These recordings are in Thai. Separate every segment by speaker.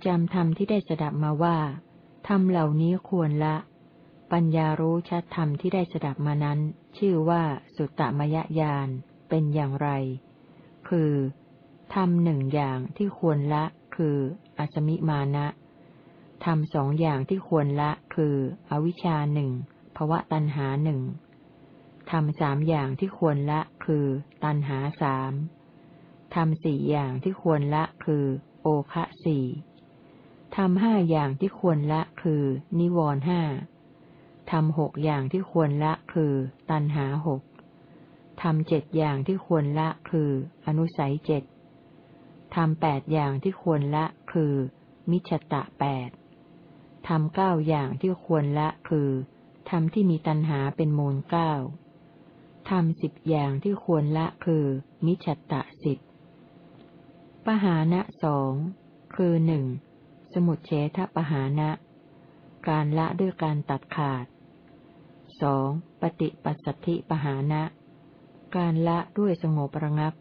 Speaker 1: การทรงจำธรรมที่ได้สดับมาว่าธรรมเหล่านี้ควรละ ปัญญารู้ชัดธรรมที่ได้สดับมานั้น ชื่อว่าสุตตมยญาณเป็นอย่างไร คือทำหนึ่งอย่างที่ควรละคืออสมิมานะทำสองอย่างที่ควรละคือ อวิชชาหนึ่งภวะตัณหาหนึ่งทำสามอย่างที่ควรละคือ ตัณหาสามทำสี่อย่างที่ควรละคือ โอคะสี่ ทำห้าอย่างที่ควรละคือ นิวรห้าทำหกอย่างที่ควรละคือ ตัณหาหกทำเจ็ดอย่างที่ควรละคือ อนุสัยเจ็ดทำแปดอย่างที่ควรละคือ มิจฉตะแปดทำเก้าอย่างที่ควรละคือทำที่มีตัณหาเป็นมูลเก้าทำสิบอย่างที่ควรละคือ มิจฉตะสิบปหานะสองคือหนึ่ง สมุดเฉทปหานะ การละด้วยการตัดขาดสองปฏิปัสสธิปหานะ การละด้วยสงบระงับ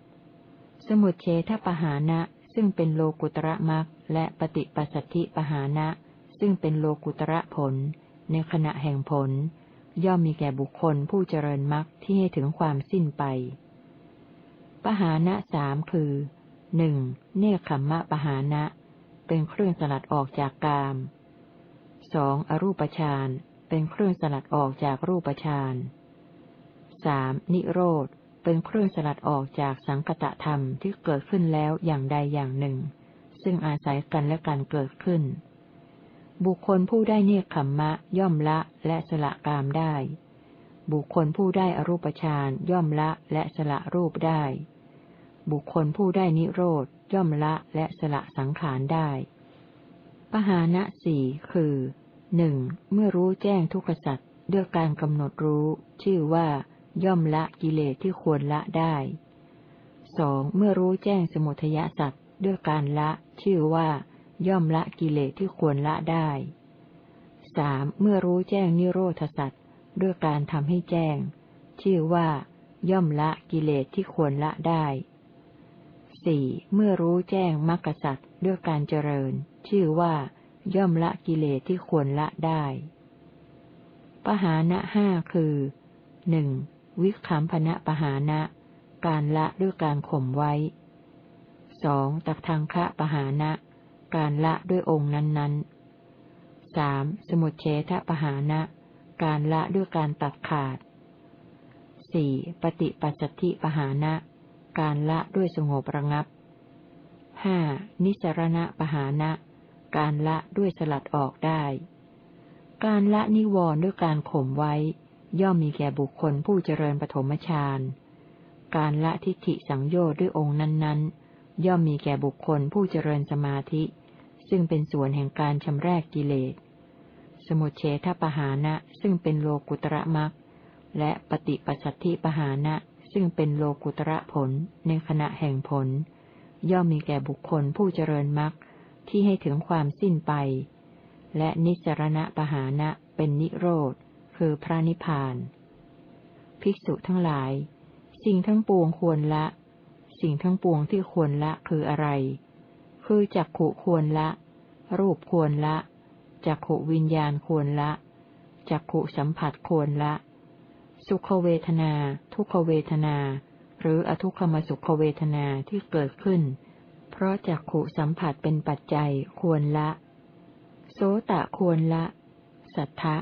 Speaker 1: สมุดเฉทปหานะซึ่งเป็นโลกุตระมักและปฏิปัสสธิปหานะ ซึ่งเป็นโลกุตระผล ในขณะแห่งผล ย่อมมีแก่บุคคลผู้เจริญมักที่ให้ถึงความสิ้นไป ปหานะสามคือหนึ่งเนคขมมะปหานะ เป็นเครื่องสลัดออกจากกามสองอรูปฌานเป็นเครื่องสลัดออกจากรูปฌานสามนิโรธ เป็นเครื่องสลัดออกจากสังกตธรรมที่เกิดขึ้นแล้วอย่างใดอย่างหนึ่ง ซึ่งอาศัยกันและการเกิดขึ้น บุคคลผู้ได้เนคขมมะ ย่อมละและสละกามได้ บุคคลผู้ได้อรูปฌานย่อมละและสละรูปได้ บุคคลผู้ได้นิโรธ ย่อมละและสละสังขารได้ ปหานะสี่คือหนึ่งเมื่อรู้แจ้งทุกขสัตว์ด้วยการกำหนดรู้ ชื่อว่า ย่อมละกิเลสที่ควรละได้สองเมื่อรู้แจ้งสมุทยสัตว์ด้วยการละ ชื่อว่า ย่อมละกิเลสที่ควรละได้สามเมื่อรู้แจ้งนิโรธสัตว์ด้วยการทำให้แจ้ง ชื่อว่า ย่อมละกิเลสที่ควรละได้ สี่เมื่อรู้แจ้งมรรคสัตว์ด้วยการเจริญ ชื่อว่า ย่อมละกิเลสที่ควรละได้ ปหานะห้าคือหนึ่งวิคัมพนะปหานะ การละด้วยการข่มไว้สองตักทางคะปหานะ การละด้วยองค์นั้นๆสามสมุทเฉทปหานะ การละด้วยการตัดขาดสี่ปฏิปัสสธิปหานะ การละด้วยสงบระงับห้านิสรณะปหานะ การละด้วยสลัดออกได้ การละนิวรณ์ด้วยการข่มไว้ ย่อมมีแก่บุคคลผู้เจริญปฐมฌานการละทิฏฐิสังโยชน์ด้วยองค์นั้นๆ ย่อมมีแก่บุคคลผู้เจริญสมาธิ ซึ่งเป็นส่วนแห่งการชำระกกิเลส สมุเฉทปหานะซึ่งเป็นโลกุตระมักและปฏิปัสสธิปหานะ ซึ่งเป็นโลกุตระผลในขณะแห่งผล ย่อมมีแก่บุคคลผู้เจริญมรรคที่ให้ถึงความสิ้นไป และนิสรณะปหานะเป็นนิโรธ คือพระนิพพาน ภิกษุทั้งหลาย สิ่งทั้งปวงควรละ สิ่งทั้งปวงที่ควรละคืออะไร คือจักขุควรละ รูปควรละจักขุวิญญาณควรละจักขุสัมผัสควรละ สุขเวทนา ทุกขเวทนา หรืออทุกขมสุขเวทนาที่เกิดขึ้น เพราะจักขุสัมผัสเป็นปัจจัยควรละ โสตะควรละ สัทธะ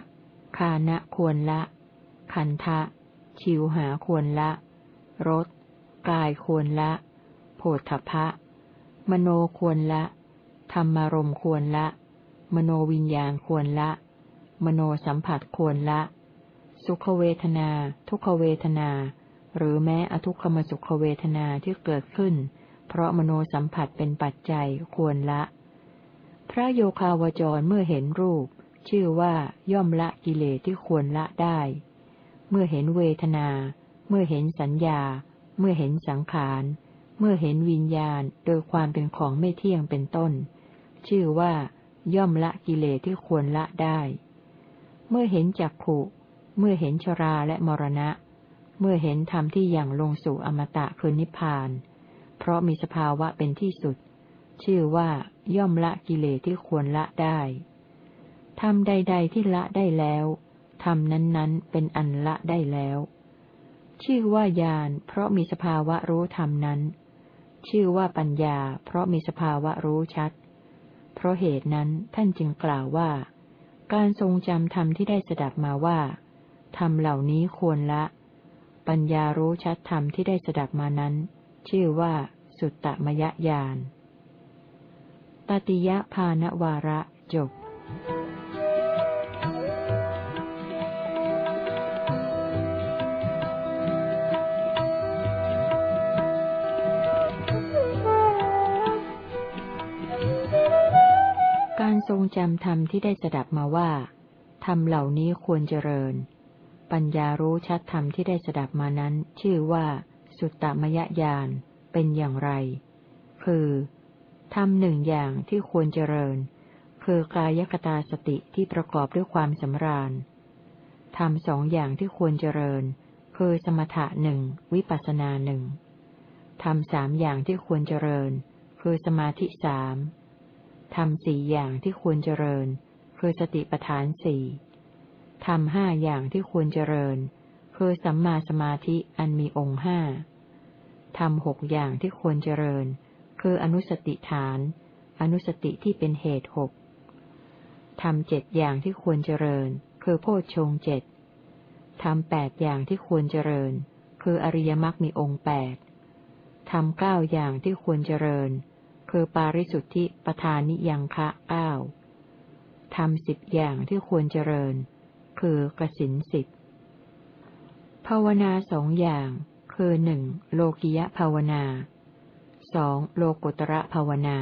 Speaker 1: คานะควรละ คันทะ ชิวหาควรละรสกายควรละโผฏฐะมโนควรละ ธรรมารมควรละ มโนวิญญาณควรละ มโนสัมผัสควรละ สุขเวทนา ทุกขเวทนา หรือแม้อทุกขมสุขเวทนาที่เกิดขึ้น เพราะมโนสัมผัสเป็นปัจจัยควรละ พระโยคาวจรเมื่อเห็นรูป ชื่อว่าย่อมละกิเลสที่ควรละได้ เมื่อเห็นเวทนา เมื่อเห็นสัญญา เมื่อเห็นสังขาร เมื่อเห็นวิญญาณโดยความเป็นของไม่เที่ยงเป็นต้น ชื่อว่าย่อมละกิเลสที่ควรละได้ เมื่อเห็นจักขุ เมื่อเห็นชราและมรณะ เมื่อเห็นธรรมที่อย่างลงสู่อมตะคือนิพพาน เพราะมีสภาวะเป็นที่สุด ชื่อว่าย่อมละกิเลสที่ควรละได้ทำใด ๆ ที่ละได้แล้วทำนั้นๆ เป็นอันละได้แล้ว ชื่อว่าญาณเพราะมีสภาวะรู้ธรรมนั้น ชื่อว่าปัญญา เพราะมีสภาวะรู้ชัด เพราะเหตุนั้นท่านจึงกล่าวว่า การทรงจำธรรมที่ได้สดับมาว่า ธรรมเหล่านี้ควรละ ปัญญารู้ชัดธรรมที่ได้สดับมานั้น ชื่อว่า สุตตมยญาณตติยภานวาระจบการทรงจำธรรมที่ได้สดับมาว่า ธรรมเหล่านี้ควรเจริญ ปัญญารู้ชัดธรรมที่ได้สดับมานั้น ชื่อว่า สุตตมยญาณเป็นอย่างไร คือทำหนึ่งอย่างที่ควรเจริญ คือกายกตาสติที่ประกอบด้วยความสำราญทำสองอย่างที่ควรเจริญ คือสมถะหนึ่งวิปัสนาหนึ่งทำสามอย่างที่ควรเจริญ คือสมาธิสามทำสี่อย่างที่ควรเจริญ คือสติปัฏฐานสี่ ทำห้าอย่างที่ควรเจริญ คือสัมมาสมาธิอันมีองค์ห้าทำหกอย่างที่ควรเจริญ คืออนุสติฐาน อนุสติที่เป็นเหตุหกทำเจ็ดอย่างที่ควรเจริญ คือโพชฌงเจ็ดทำแปดอย่างที่ควรเจริญ คืออริยมรรคมีองค์แปดทำเก้าอย่างที่ควรเจริญ คือปาริสุทธิปทานิยังคะเก้าทำสิบอย่างที่ควรเจริญ คือกสินสิบภาวนาสองอย่าง คือหนึ่งโลกิยภาวนาสองโลกุตระภาวนา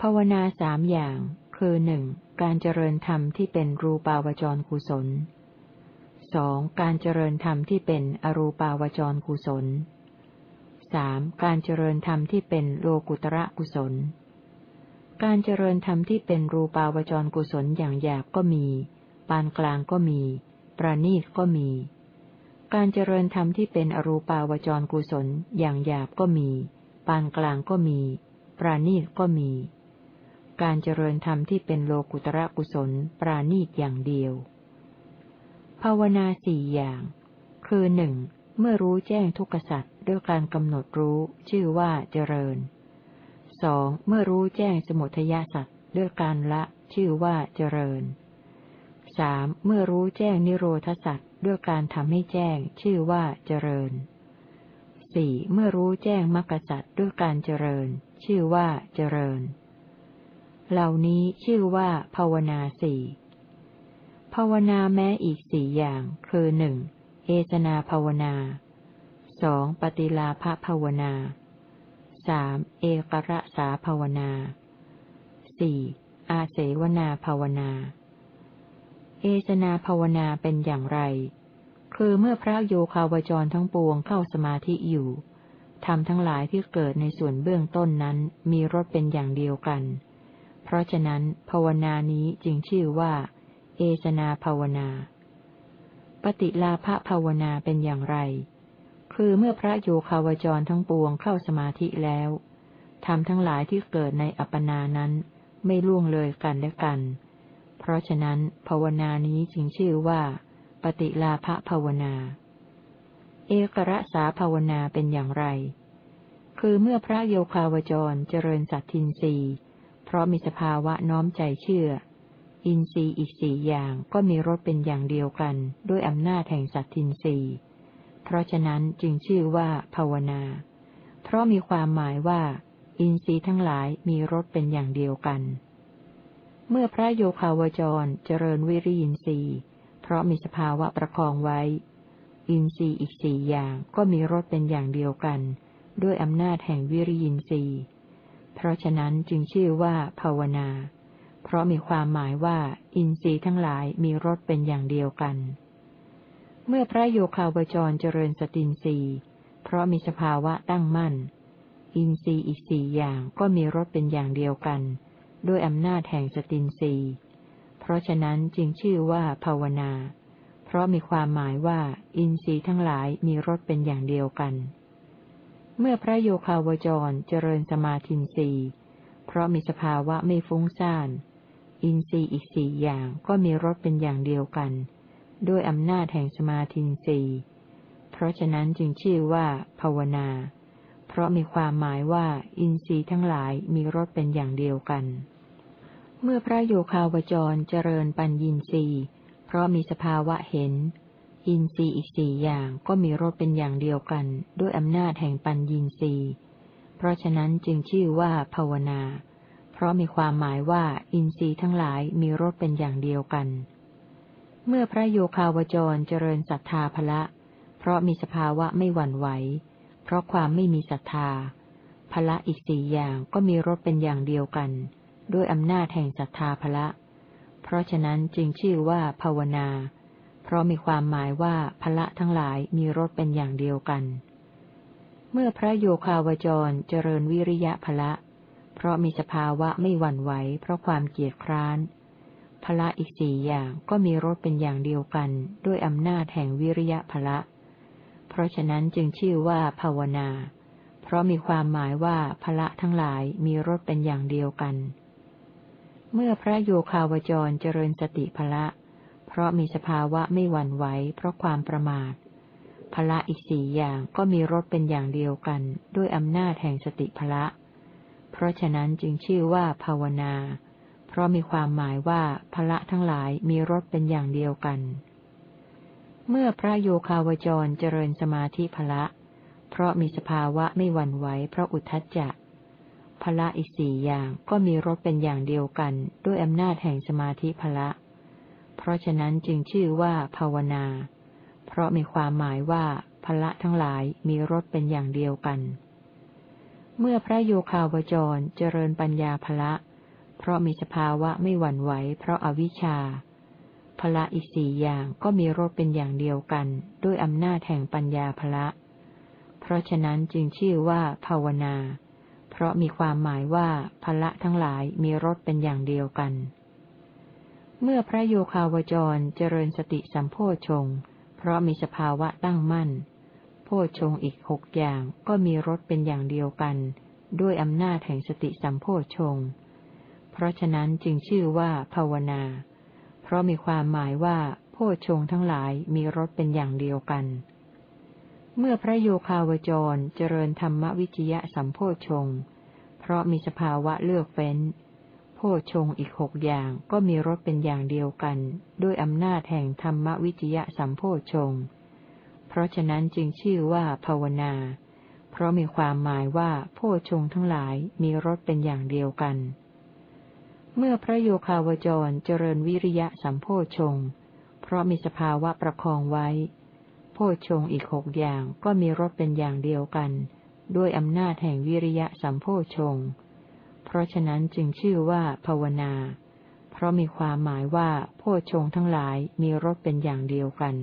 Speaker 1: ภาวนาสามอย่าง คือหนึ่งการเจริญธรรมที่เป็นรูปาวจรกุศลสองการเจริญธรรมที่เป็นอรูปาวจรกุศลสามการเจริญธรรมที่เป็นโลกุตระกุศล การเจริญธรรมที่เป็นรูปาวจรกุศลอย่างหยาบก็มี ปานกลางก็มี ประณีตก็มี การเจริญธรรมที่เป็นอรูปาวจรกุศลอย่างหยาบก็มี ปานกลางก็มี ประณีตก็มี การเจริญธรรมที่เป็นโลกุตระกุศล ปราณีตอย่างเดียว ภาวนาสี่อย่าง คือหนึ่งเมื่อรู้แจ้งทุกขสัตว์ด้วยการกำหนดรู้ชื่อว่าเจริญสองเมื่อรู้แจ้งสมุทยาสัตว์ด้วยการละชื่อว่าเจริญ สามเมื่อรู้แจ้งนิโรธสัตว์ด้วยการทำให้แจ้ง ชื่อว่าเจริญสี่เมื่อรู้แจ้งมรรคสัตว์ด้วยการเจริญ ชื่อว่าเจริญ เหล่านี้ชื่อว่าภาวนาสี่ภาวนาแม้อีกสี่อย่าง คือหนึ่งเอสนาภาวนาสองปฏิลาภภาวนาสามเอกระสาภาวนาสี่อาเสวนาภาวนา เอสนาภาวนาเป็นอย่างไร คือเมื่อพระโยคาวจรทั้งปวงเข้าสมาธิอยู่ทำทั้งหลายที่เกิดในส่วนเบื้องต้นนั้นมีรสเป็นอย่างเดียวกัน เพราะฉะนั้น ภาวนานี้จึงชื่อว่า เอสนาภาวนา ปฏิลาภภาวนาเป็นอย่างไร คือเมื่อพระโยคาวจรทั้งปวงเข้าสมาธิแล้วทำทั้งหลายที่เกิดในอัปปนานั้นไม่ล่วงเลยกันและกัน เพราะฉะนั้น ภาวนานี้จึงชื่อว่า ปฏิลาภภาวนา เอกระสาภาวนาเป็นอย่างไร คือเมื่อพระโยคาวจรเจริญสัตทินรีเพราะมีสภาวะน้อมใจเชื่อ อินทรีย์อีกสี่อย่างก็มีรสเป็นอย่างเดียวกัน ด้วยอำนาจแห่งสัตทินรีเพราะฉะนั้นจึงชื่อว่าภาวนา เพราะมีความหมายว่า อินทรีย์ทั้งหลายมีรสเป็นอย่างเดียวกัน เมื่อพระโยคาวจรเจริญวิริยินทรีย์เพราะมีสภาวะประคองไว้ อินทรีย์อีกสี่อย่างก็มีรสเป็นอย่างเดียวกัน ด้วยอำนาจแห่งวิริยินทรีย์ เพราะฉะนั้นจึงชื่อว่าภาวนา เพราะมีความหมายว่า อินทรีย์ทั้งหลายมีรสเป็นอย่างเดียวกัน เมื่อพระโยคาวจรเจริญสตินทรีย์เพราะมีสภาวะตั้งมั่น อินทรีย์อีกสี่อย่างก็มีรสเป็นอย่างเดียวกัน ด้วยอำนาจแห่งสตินทรีเพราะฉะนั้นจึงชื่อว่าภาวนา เพราะมีความหมายว่า อินทรีย์ทั้งหลายมีรสเป็นอย่างเดียวกัน เมื่อพระโยคาวจรเจริญสมาธินทรีย์ราะมีสภาวะไม่ฟุ้งซ่าน อินทรีย์อีกสี่อย่างก็มีรสเป็นอย่างเดียวกัน ด้วยอำนาจแห่งสมาธินทรีเพราะฉะนั้นจึงชื่อว่าภาวนา เพราะมีความหมายว่า อินทรีย์ทั้งหลายมีรสเป็นอย่างเดียวกัน เมื่อพระโยคาวจรเจริญปัญญินทรีย์เพราะมีสภาวะเห็น อินทรีย์อีกสี่อย่างก็มีรสเป็นอย่างเดียวกัน ด้วยอำนาจแห่งปัญญินทรีย์เพราะฉะนั้นจึงชื่อว่าภาวนา เพราะมีความหมายว่าอินทรีย์ทั้งหลายมีรสเป็นอย่างเดียวกัน เมื่อพระโยคาวจรเจริญศรัทธาภละ เพราะมีสภาวะไม่หวั่นไหว เพราะความไม่มีศรัทธาภละอีกสี่อย่างก็มีรสเป็นอย่างเดียวกัน ด้วยอำนาจแห่งศรัทธาภละ เพราะฉะนั้นจึงชื่อว่าภาวนา เพราะมีความหมายว่าภละทั้งหลายมีรสเป็นอย่างเดียวกัน เมื่อพระโยคาวจรเจริญวิริยะภละ เพราะมีสภาวะไม่หวั่นไหวเพราะความเกียดคร้านภละอีกสี่อย่างก็มีรสเป็นอย่างเดียวกัน ด้วยอำนาจแห่งวิริยะภละ เพราะฉะนั้นจึงชื่อว่าภาวนา เพราะมีความหมายว่าพละทั้งหลายมีรสเป็นอย่างเดียวกัน เมื่อพระโยคาวจรเจริญสติพละ เพราะมีสภาวะไม่หวั่นไหวเพราะความประมาทพละอีกสี่อย่างก็มีรสเป็นอย่างเดียวกัน ด้วยอำนาจแห่งสติพละ เพราะฉะนั้นจึงชื่อว่าภาวนา เพราะมีความหมายว่าพละทั้งหลายมีรสเป็นอย่างเดียวกัน เมื่อพระโยคาวจรเจริญสมาธิพละ เพราะมีสภาวะไม่หวั่นไหวเพราะอุทธัจจะ พละอีกสี่อย่างก็มีรสเป็นอย่างเดียวกัน ด้วยอำนาจแห่งสมาธิพละ เพราะฉะนั้นจึงชื่อว่าภาวนา เพราะมีความหมายว่าพละทั้งหลายมีรสเป็นอย่างเดียวกัน เมื่อพระโยคาวจรเจริญปัญญาพละ เพราะมีสภาวะไม่หวั่นไหวเพราะอาวิชชาพละอีกสี่อย่างก็มีรสเป็นอย่างเดียวกัน ด้วยอำนาจแห่งปัญญาพละ เพราะฉะนั้นจึงชื่อว่าภาวนา เพราะมีความหมายว่าพละทั้งหลายมีรสเป็นอย่างเดียวกัน เมื่อพระโยคาวจรเจริญสติสัมโพชง เพราะมีสภาวะตั้งมั่น โพชงอีกหกอย่างก็มีรสเป็นอย่างเดียวกัน ด้วยอำนาจแห่งสติสัมโพชง เพราะฉะนั้นจึงชื่อว่าภาวนา เพราะมีความหมายว่าโพชงทั้งหลายมีรสเป็นอย่างเดียวกัน เมื่อพระโยคาวจรเจริญธรรมวิจยะสัมโพชง เพราะมีสภาวะเลือกเฟ้น โพชงอีกหกอย่างก็มีรสเป็นอย่างเดียวกัน ด้วยอำนาจแห่งธรรมวิจยะสัมโพชง เพราะฉะนั้นจึงชื่อว่าภาวนา เพราะมีความหมายว่าโพชงทั้งหลายมีรสเป็นอย่างเดียวกัน เมื่อพระโยคาวจรเจริญวิริยะสัมโพชง เพราะมีสภาวะประคองไว้ โพชงอีกหกอย่างก็มีรสเป็นอย่างเดียวกัน ด้วยอำนาจแห่งวิริยะสัมโพชง เพราะฉะนั้นจึงชื่อว่าภาวนา เพราะมีความหมายว่าโพชงทั้งหลายมีรสเป็นอย่างเดียวกัน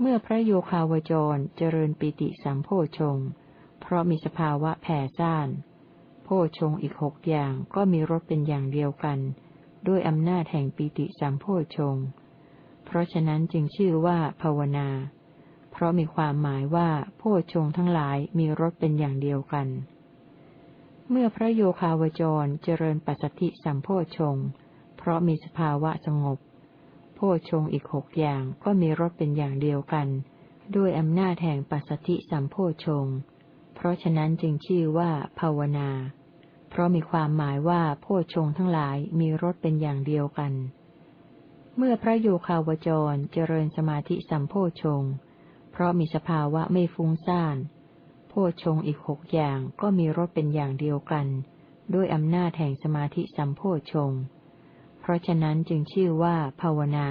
Speaker 1: เมื่อพระโยคาวจรเจริญปิติสัมโพชง เพราะมีสภาวะแผ่ซ่าน โพชงอีกหกอย่างก็มีรสเป็นอย่างเดียวกัน ด้วยอำนาจแห่งปิติสัมโพชง เพราะฉะนั้นจึงชื่อว่าภาวนา เพราะมีความหมายว่าโพชงทั้งหลายมีรสเป็นอย่างเดียวกัน เมื่อพระโยคาวจรเจริญปัสสติสัมโพชง เพราะมีสภาวะสงบ โพชงอีกหกอย่างก็มีรสเป็นอย่างเดียวกัน ด้วยอำนาจแห่งปัสสติสัมโพชง เพราะฉะนั้นจึงชื่อว่าภาวนา เพราะมีความหมายว่าโพชงทั้งหลายมีรสเป็นอย่างเดียวกัน เมื่อพระโยคาวจรเจริญสมาธิสัมโพชง เพราะมีสภาวะไม่ฟุ้งซ่าน โพชงอีกหกอย่างก็มีรสเป็นอย่างเดียวกัน ด้วยอำนาจแห่งสมาธิสัมโพชง เพราะฉะนั้นจึงชื่อว่าภาวนา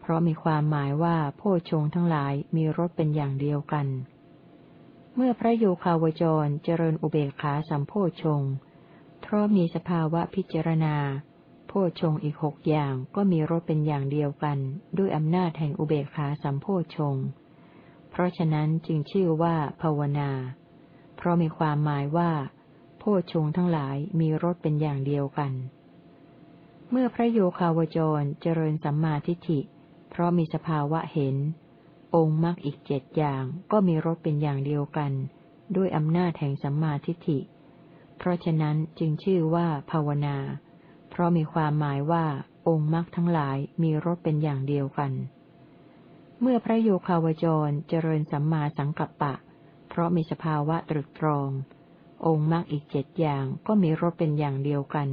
Speaker 1: เพราะมีความหมายว่าโพชงทั้งหลายมีรสเป็นอย่างเดียวกัน เมื่อพระโยคาวจรเจริญอุเบกขาสัมโพชง เพราะมีสภาวะพิจารณา โพชงอีกหกอย่างก็มีรสเป็นอย่างเดียวกัน ด้วยอำนาจแห่งอุเบกขาสัมโพชง เพราะฉะนั้นจึงชื่อว่าภาวนา เพราะมีความหมายว่า โพชงทั้งหลายมีรสเป็นอย่างเดียวกัน เมื่อพระโยคาวจรเจริญสัมมาทิฏฐิ เพราะมีสภาวะเห็น องค์มรรคอีกเจ็ดอย่างก็มีรสเป็นอย่างเดียวกัน ด้วยอำนาจแห่งสัมมาทิฏฐิ เพราะฉะนั้นจึงชื่อว่าภาวนา ราะมีความหมายว่าองค์มรรคทั้งหลายมีรสเป็นอย่างเดียวกัน เมื่อพระโยคาวจรเจริญสัมมาสังกัปปะ เพราะมีสภาวะตรึกตรอง องค์มรรคอีกเจ็ดอย่างก็มีรสเป็นอย่างเดียวกัน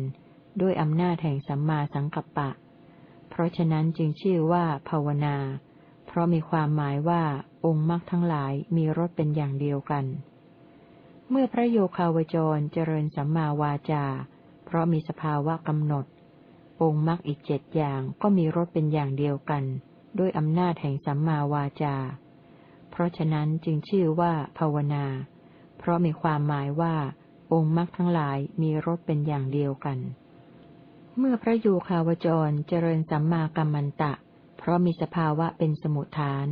Speaker 1: ด้วยอำนาจแห่งสัมมาสังกัปปะ เพราะฉะนั้นจึงชื่อว่าภาวนา เพราะมีความหมายว่าองค์มรรคทั้งหลายมีรสเป็นอย่างเดียวกัน เมื่อพระโยคาวจรเจริญสัมมาวาจา เพราะมีสภาวะกำหนด องค์มรรคอีกเจ็ดอย่างก็มีรสเป็นอย่างเดียวกัน ด้วยอำนาจแห่งสัมมาวาจา เพราะฉะนั้นจึงชื่อว่าภาวนา เพราะมีความหมายว่า องค์มรรคทั้งหลายมีรสเป็นอย่างเดียวกัน เมื่อพระโยคาวจรเจริญสัมมากัมมันตะ เพราะมีสภาวะเป็นสมุทฐาน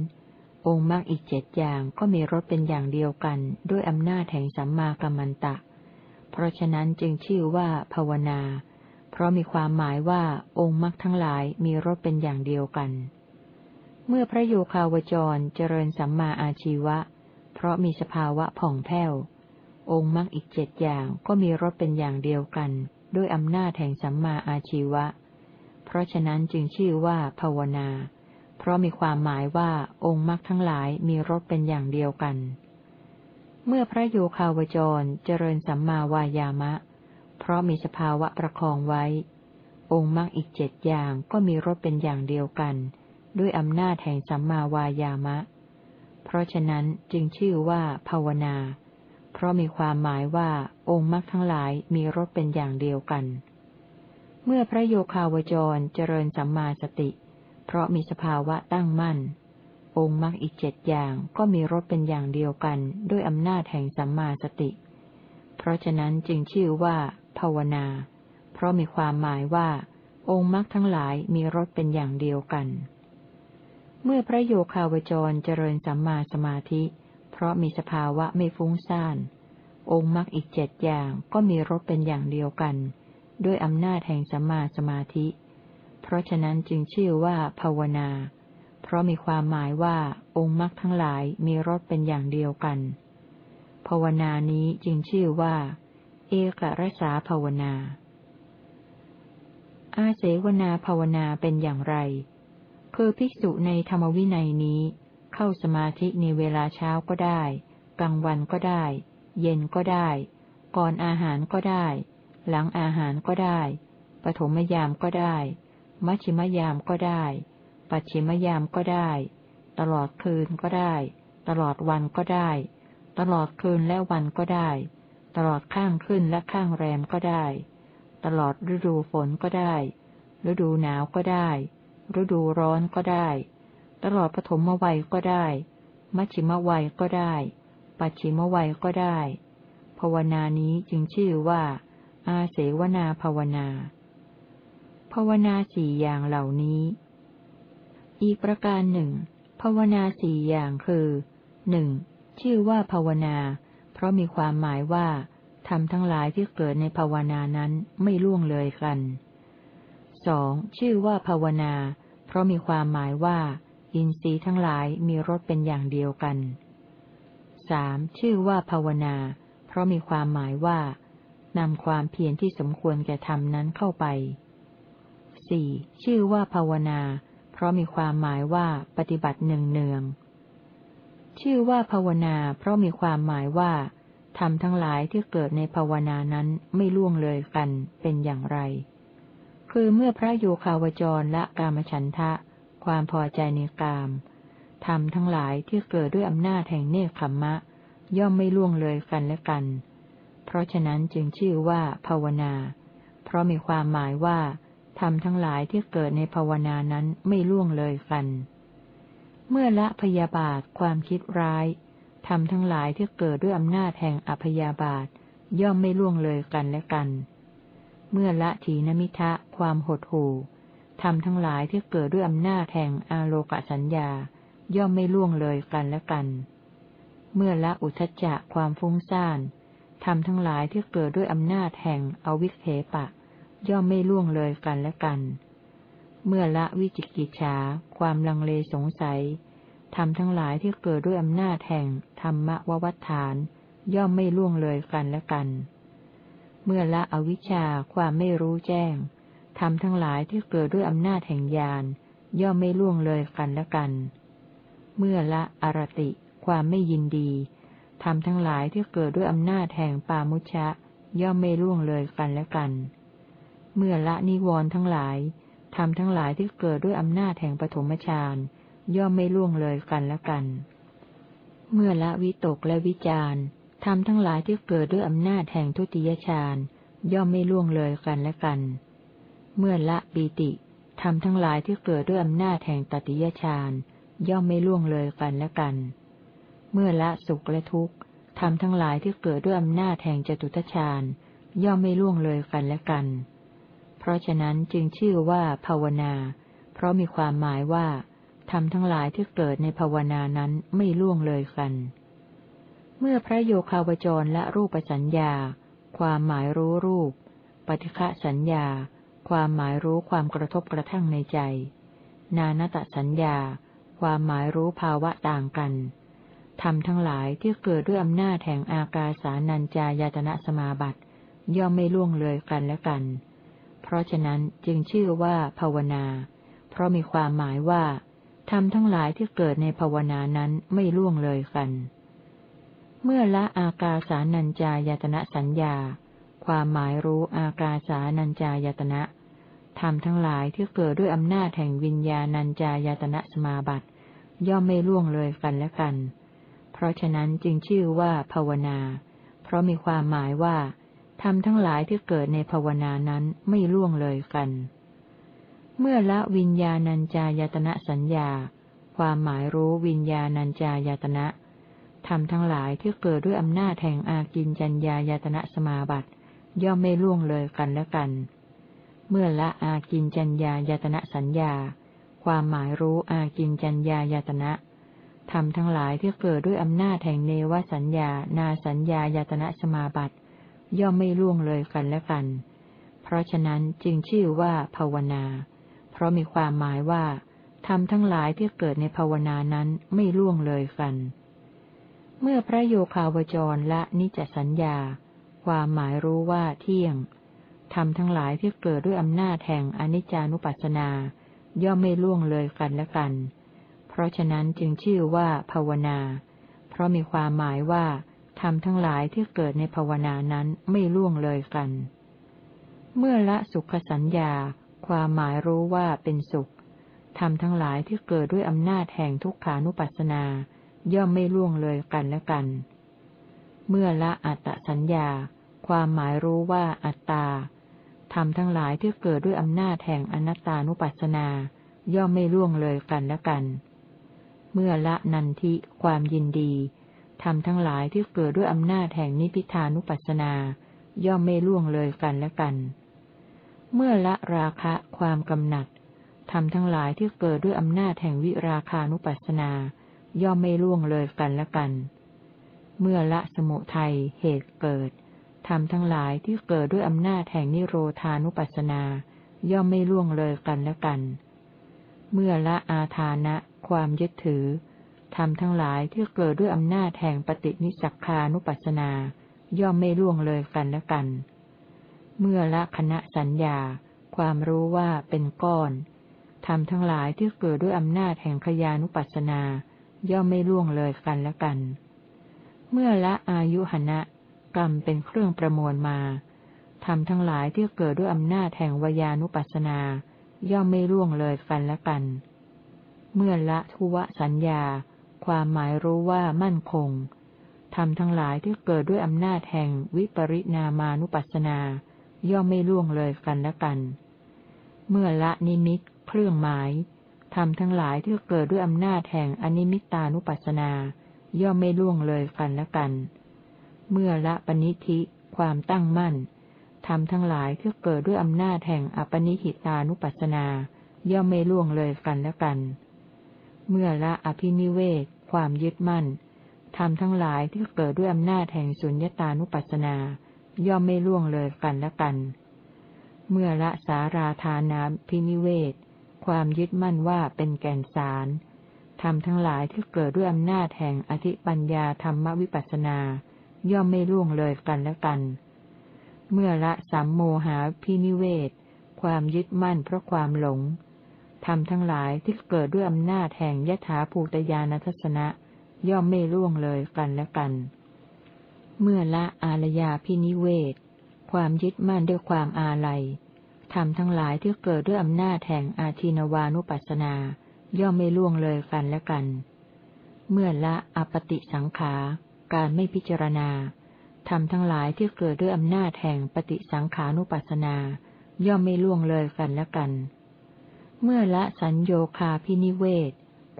Speaker 1: องค์มรรคอีกเจ็ดอย่างก็มีรสเป็นอย่างเดียวกัน ด้วยอำนาจแห่งสัมมากัมมันตะเพราะฉะนั้นจึงชื่อว่าภาวนา เพราะมีความหมายว่าองค์มรรคทั้งหลายมีรสเป็นอย่างเดียวกัน เมื่อพระโยคาวจรเจริญสัมมาอาชีวะ เพราะมีสภาวะผ่องแผ้ว องค์มรรคอีกเจ็ดอย่างก็มีรสเป็นอย่างเดียวกัน ด้วยอำนาจแห่งสัมมาอาชีวะ เพราะฉะนั้นจึงชื่อว่าภาวนา เพราะมีความหมายว่าองค์มรรคทั้งหลายมีรสเป็นอย่างเดียวกัน เมื่อพระโยคาวจรเจริญสัมมาวายามะ เพราะมีสภาวะประคองไว้ องค์มรรคอีกเจ็ดอย่างก็มีรสเป็นอย่างเดียวกัน ด้วยอำนาจแห่งสัมมาวายามะ เพราะฉะนั้นจึงชื่อว่าภาวนา เพราะมีความหมายว่าองค์มรรคทั้งหลายมีรสเป็นอย่างเดียวกัน เมื่อพระโยคาวจรเจริญสัมมาสติ เพราะมีสภาวะตั้งมั่น องค์มรรคอีกเจ็ดอย่างก็มีรสเป็นอย่างเดียวกันด้วยอำนาจแห่งสัมมาสติ เพราะฉะนั้นจึงชื่อว่า ภาวนา เพราะมีความหมายว่า องค์มรรคทั้งหลายมีรสเป็นอย่างเดียวกัน เมื่อพระโยคาวจรเจริญสัมมาสมาธิ เพราะมีสภาวะไม่ฟุ้งซ่าน องค์มรรคอีกเจ็ดอย่างก็มีรสเป็นอย่างเดียวกัน ด้วยอำนาจแห่งสัมมาสมาธิ เพราะฉะนั้นจึงชื่อว่าภาวนา เพราะมีความหมายว่าองค์มรรคทั้งหลายมีรสเป็นอย่างเดียวกัน ภาวนานี้จึงชื่อว่า เอกรสาภาวนา อาเสวนาภาวนาเป็นอย่างไร คือภิกษุในธรรมวินัยนี้ เข้าสมาธิในเวลาเช้าก็ได้ กลางวันก็ได้ เย็นก็ได้ ก่อนอาหารก็ได้ หลังอาหารก็ได้ ปฐมยามก็ได้ มัชิมยามก็ได้ ปัจฉิมยามก็ได้ ตลอดคืนก็ได้ ตลอดวันก็ได้ ตลอดคืนและวันก็ได้ ตลอดข้างขึ้นและข้างแรมก็ได้ ตลอดฤดูฝนก็ได้ ฤดูหนาวก็ได้ ฤดูร้อนก็ได้ ตลอดปฐมวัยก็ได้ มัชิมวัยก็ได้ ปัจฉิมวัยก็ได้ภาวนานี้จึงชื่อว่า อาเสวนาภาวนาภาวนาสี่อย่างเหล่านี้ อีกประการหนึ่ง ภาวนาสี่อย่างคือหนึ่งชื่อว่าภาวนา เพราะมีความหมายว่าทำทั้งหลายที่เกิดในภาวนานั้นไม่ล่วงเลยกันสองชื่อว่าภาวนา เพราะมีความหมายว่า อินทรีย์ทั้งหลายมีรสเป็นอย่างเดียวกันสามชื่อว่าภาวนา เพราะมีความหมายว่านำความเพียรที่สมควรแก่ธรรมนั้นเข้าไปสี่ชื่อว่าภาวนา ราะมีความหมายว่าปฏิบัติหนึ่งเนือง ชื่อว่าภาวนา เพราะมีความหมายว่าทำทั้งหลายที่เกิดในภาวนานั้นไม่ล่วงเลยกันเป็นอย่างไร คือเมื่อพระโยคาวจรและกามฉันทะ ความพอใจในกามทำทั้งหลายที่เกิดด้วยอำนาจแห่งเนคขมมะ ย่อมไม่ล่วงเลยกันและกัน เพราะฉะนั้นจึงชื่อว่าภาวนา เพราะมีความหมายว่า ธรรมทั้งหลายที่เกิดในภาวนานั้นไม่ล่วงเลยกัน เมื่อละพยาบาทความคิดร้ายธรรมทั้งหลายที่เกิดด้วยอำนาจแห่งอภยาบาท ย่อมไม่ล่วงเลยกันและกัน เมื่อละถีนมิทะความหดหู่ธรรมทั้งหลายที่เกิดด้วยอำนาจแห่งอาโลกสัญญา ย่อมไม่ล่วงเลยกันและกัน เมื่อละอุทจจะความฟุ้งซ่านธรรมทั้งหลายที่เกิดด้วยอำนาจแห่งอวิเคปะ ย่อมไม่ล่วงเลยกันและกัน เมื่อละวิจิกิจฉาความลังเลสงสัยทำทั้งหลายที่เกิดด้วยอำนาจแห่งธรรมววัฏฐาน ย่อมไม่ล่วงเลยกันและกัน เมื่อละอวิชชาความไม่รู้แจ้งทำทั้งหลายที่เกิดด้วยอำนาจแห่งญาณย่อมไม่ล่วงเลยกันและกัน เมื่อละอรติ ความไม่ยินดีทำทั้งหลายที่เกิดด้วยอำนาจแห่งปามุชะ ย่อมไม่ล่วงเลยกันและกัน เมื่อละนิวรณ์ทั้งหลายทำทั้งหลายที่เกิดด้วยอำนาจแห่งปฐมฌานย่อมไม่ล่วงเลยกันและกัน เมื่อละวิตกและวิจารทำทั้งหลายที่เกิดด้วยอำนาจแห่งทุติยฌานย่อมไม่ล่วงเลยกันและกัน เมื่อละปีติทำทั้งหลายที่เกิดด้วยอำนาจแห่งตติยฌานย่อมไม่ล่วงเลยกันและกัน เมื่อละสุขและทุกข์ทำทั้งหลายที่เกิดด้วยอำนาจแห่งจตุทชาญย่อมไม่ล่วงเลยกันและกัน เพราะฉะนั้นจึงชื่อว่าภาวนา เพราะมีความหมายว่าทำทั้งหลายที่เกิดในภาวนานั้นไม่ล่วงเลยกัน เมื่อพระโยคาวจรและรูปสัญญา ความหมายรู้รูป ปฏิฆะสัญญา ความหมายรู้ความกระทบกระทั่งในใจ นานตสัญญา ความหมายรู้ภาวะต่างกันธรรมทั้งหลายที่เกิดด้วยอำนาจแห่งอากาสานัญจายตนะสมาบัติ ย่อมไม่ล่วงเลยกันและกัน ราะฉะนั้นจึงชื่อว่าภาวนา เพราะมีความหมายว่าธรรมทั้งหลายที่เกิดในภาวนานั้นไม่ล่วงเลยกัน เมื่อละอากาสานัญจายตนะสัญญา ความหมายรู้อากาสานัญจายตนะธรรมทั้งหลายที่เกิดด้วยอำนาจแห่งวิญญาณัญจายตนะสมาบัติย่อมไม่ล่วงเลยกันและกัน เพราะฉะนั้นจึงชื่อว่าภาวนา เพราะมีความหมายว่า ทำทั้งหลายที่เกิดในภาวนานั้นไม่ล่วงเลยกัน เมื่อละวิญญาณัญจายตนะสัญญา ความหมายรู้วิญญาณัญจายตนะทำทั้งหลายที่เกิดด้วยอำนาจแห่งอากินจัญญายตนะสมาบัติ ย่อมไม่ล่วงเลยกันและกัน เมื่อละอากินจัญญายตนะสัญญา ความหมายรู้อากินจัญญายตนะธรรมทั้งหลายที่เกิดด้วยอำนาจแห่งเนวสัญญา นาสัญญายตนะสมาบัติ ย่อมไม่ล่วงเลยกันและกัน เพราะฉะนั้นจึงชื่อว่าภาวนา เพราะมีความหมายว่าธรรมทั้งหลายที่เกิดในภาวนานั้นไม่ล่วงเลยกัน เมื่อพระโยคาวจรและนิจสัญญา ความหมายรู้ว่าเที่ยงธรรมทั้งหลายที่เกิดด้วยอำนาจแห่งอนิจจานุปัสสนา ย่อมไม่ล่วงเลยกันและกัน เพราะฉะนั้นจึงชื่อว่าภาวนา เพราะมีความหมายว่า ทำทั้งหลายที่เกิดในภาวนานั้นไม่ล่วงเลยกัน เมื่อละสุขสัญญา ความหมายรู้ว่าเป็นสุขทำทั้งหลายที่เกิดด้วยอำนาจแห่งทุกขานุปัสสนา ย่อมไม่ล่วงเลยกันและกัน เมื่อละอัตตสัญญา ความหมายรู้ว่าอัตตาทำทั้งหลายที่เกิดด้วยอำนาจแห่งอนัตตานุปัสสนา ย่อมไม่ล่วงเลยกันและกัน เมื่อละนันทิ ความยินดี ทำทั้งหลายที่เกิดด้วยอำนาจแห่งนิพิทานุปัสสนา ย่อมไม่ล่วงเลยกันและกัน เมื่อละราคะความกำหนัดทำทั้งหลายที่เกิดด้วยอำนาจแห่งวิราคานุปัสสนา ย่อมไม่ล่วงเลยกันและกัน เมื่อละสมุทัยเหตุเกิดทำทั้งหลายที่เกิดด้วยอำนาจแห่งนิโรธานุปัสสนา ย่อมไม่ล่วงเลยกันและกัน เมื่อละอาทานะ ความยึดถือ ทำทั้งหลายที่เกิดด้วยอำนาจแห่งปฏินิสักคานุปัสนา ย่อมไม่ล่วงเลยกันและกัน เมื่อละคณะสัญญา ความรู้ว่าเป็นก้อนทำทั้งหลายที่เกิดด้วยอำนาจแห่งขยานุปัสนา ย่อมไม่ล่วงเลยกันและกัน เมื่อละอายุหณะกรรมเป็นเครื่องประมวลมาทำทั้งหลายที่เกิดด้วยอำนาจแห่งวายานุปัสสนา ย่อมไม่ล่วงเลยกันและกัน เมื่อละทุวสัญญา ความหมายรู้ว่ามั่นคงทำทั้งหลายที่เกิดด้วยอำนาจแห่งวิปริณามานุปัสสนา ย่อมไม่ล่วงเลยกันและกัน เมื่อละนิมิต เครื่องหมายทำทั้งหลายที่เกิดด้วยอำนาจแห่งอนิมิตานุปัสสนา ย่อมไม่ล่วงเลยกันและกัน เมื่อละปณิธิ ความตั้งมั่นทำทั้งหลายที่เกิดด้วยอำนาจแห่งอปนิหิตานุปัสสนา ย่อมไม่ล่วงเลยกันและกัน เมื่อละอภินิเวศ ความยึดมั่นทำทั้งหลายที่เกิดด้วยอำนาจแห่งสุญญตานุปัสสนา ย่อมไม่ล่วงเลยกันและกัน เมื่อละสาราธานาพินิเวศ ความยึดมั่นว่าเป็นแก่นสารทำทั้งหลายที่เกิดด้วยอำนาจแห่งอธิปัญญาธรรมวิปัสสนา ย่อมไม่ล่วงเลยกันและกัน เมื่อละสัมโมหาพินิเวศ ความยึดมั่นเพราะความหลง ทำทั้งหลายที่เกิดด้วยอำนาจแห่งยถาภูตยานทัศนะ ย่อมไม่ล่วงเลยกันและกัน เมื่อละอารยาพินิเวศ ความยึดมั่นด้วยความอาลัยทำทั้งหลายที่เกิดด้วยอำนาจแห่งอาทินวานุปัสนา ย่อมไม่ล่วงเลยกันและกัน เมื่อละอปติสังขา การไม่พิจารณาทำทั้งหลายที่เกิดด้วยอำนาจแห่งปฏิสังขานุปัสสนา ย่อมไม่ล่วงเลยกันและกัน เมื่อละสัญโยคาพินิเวศ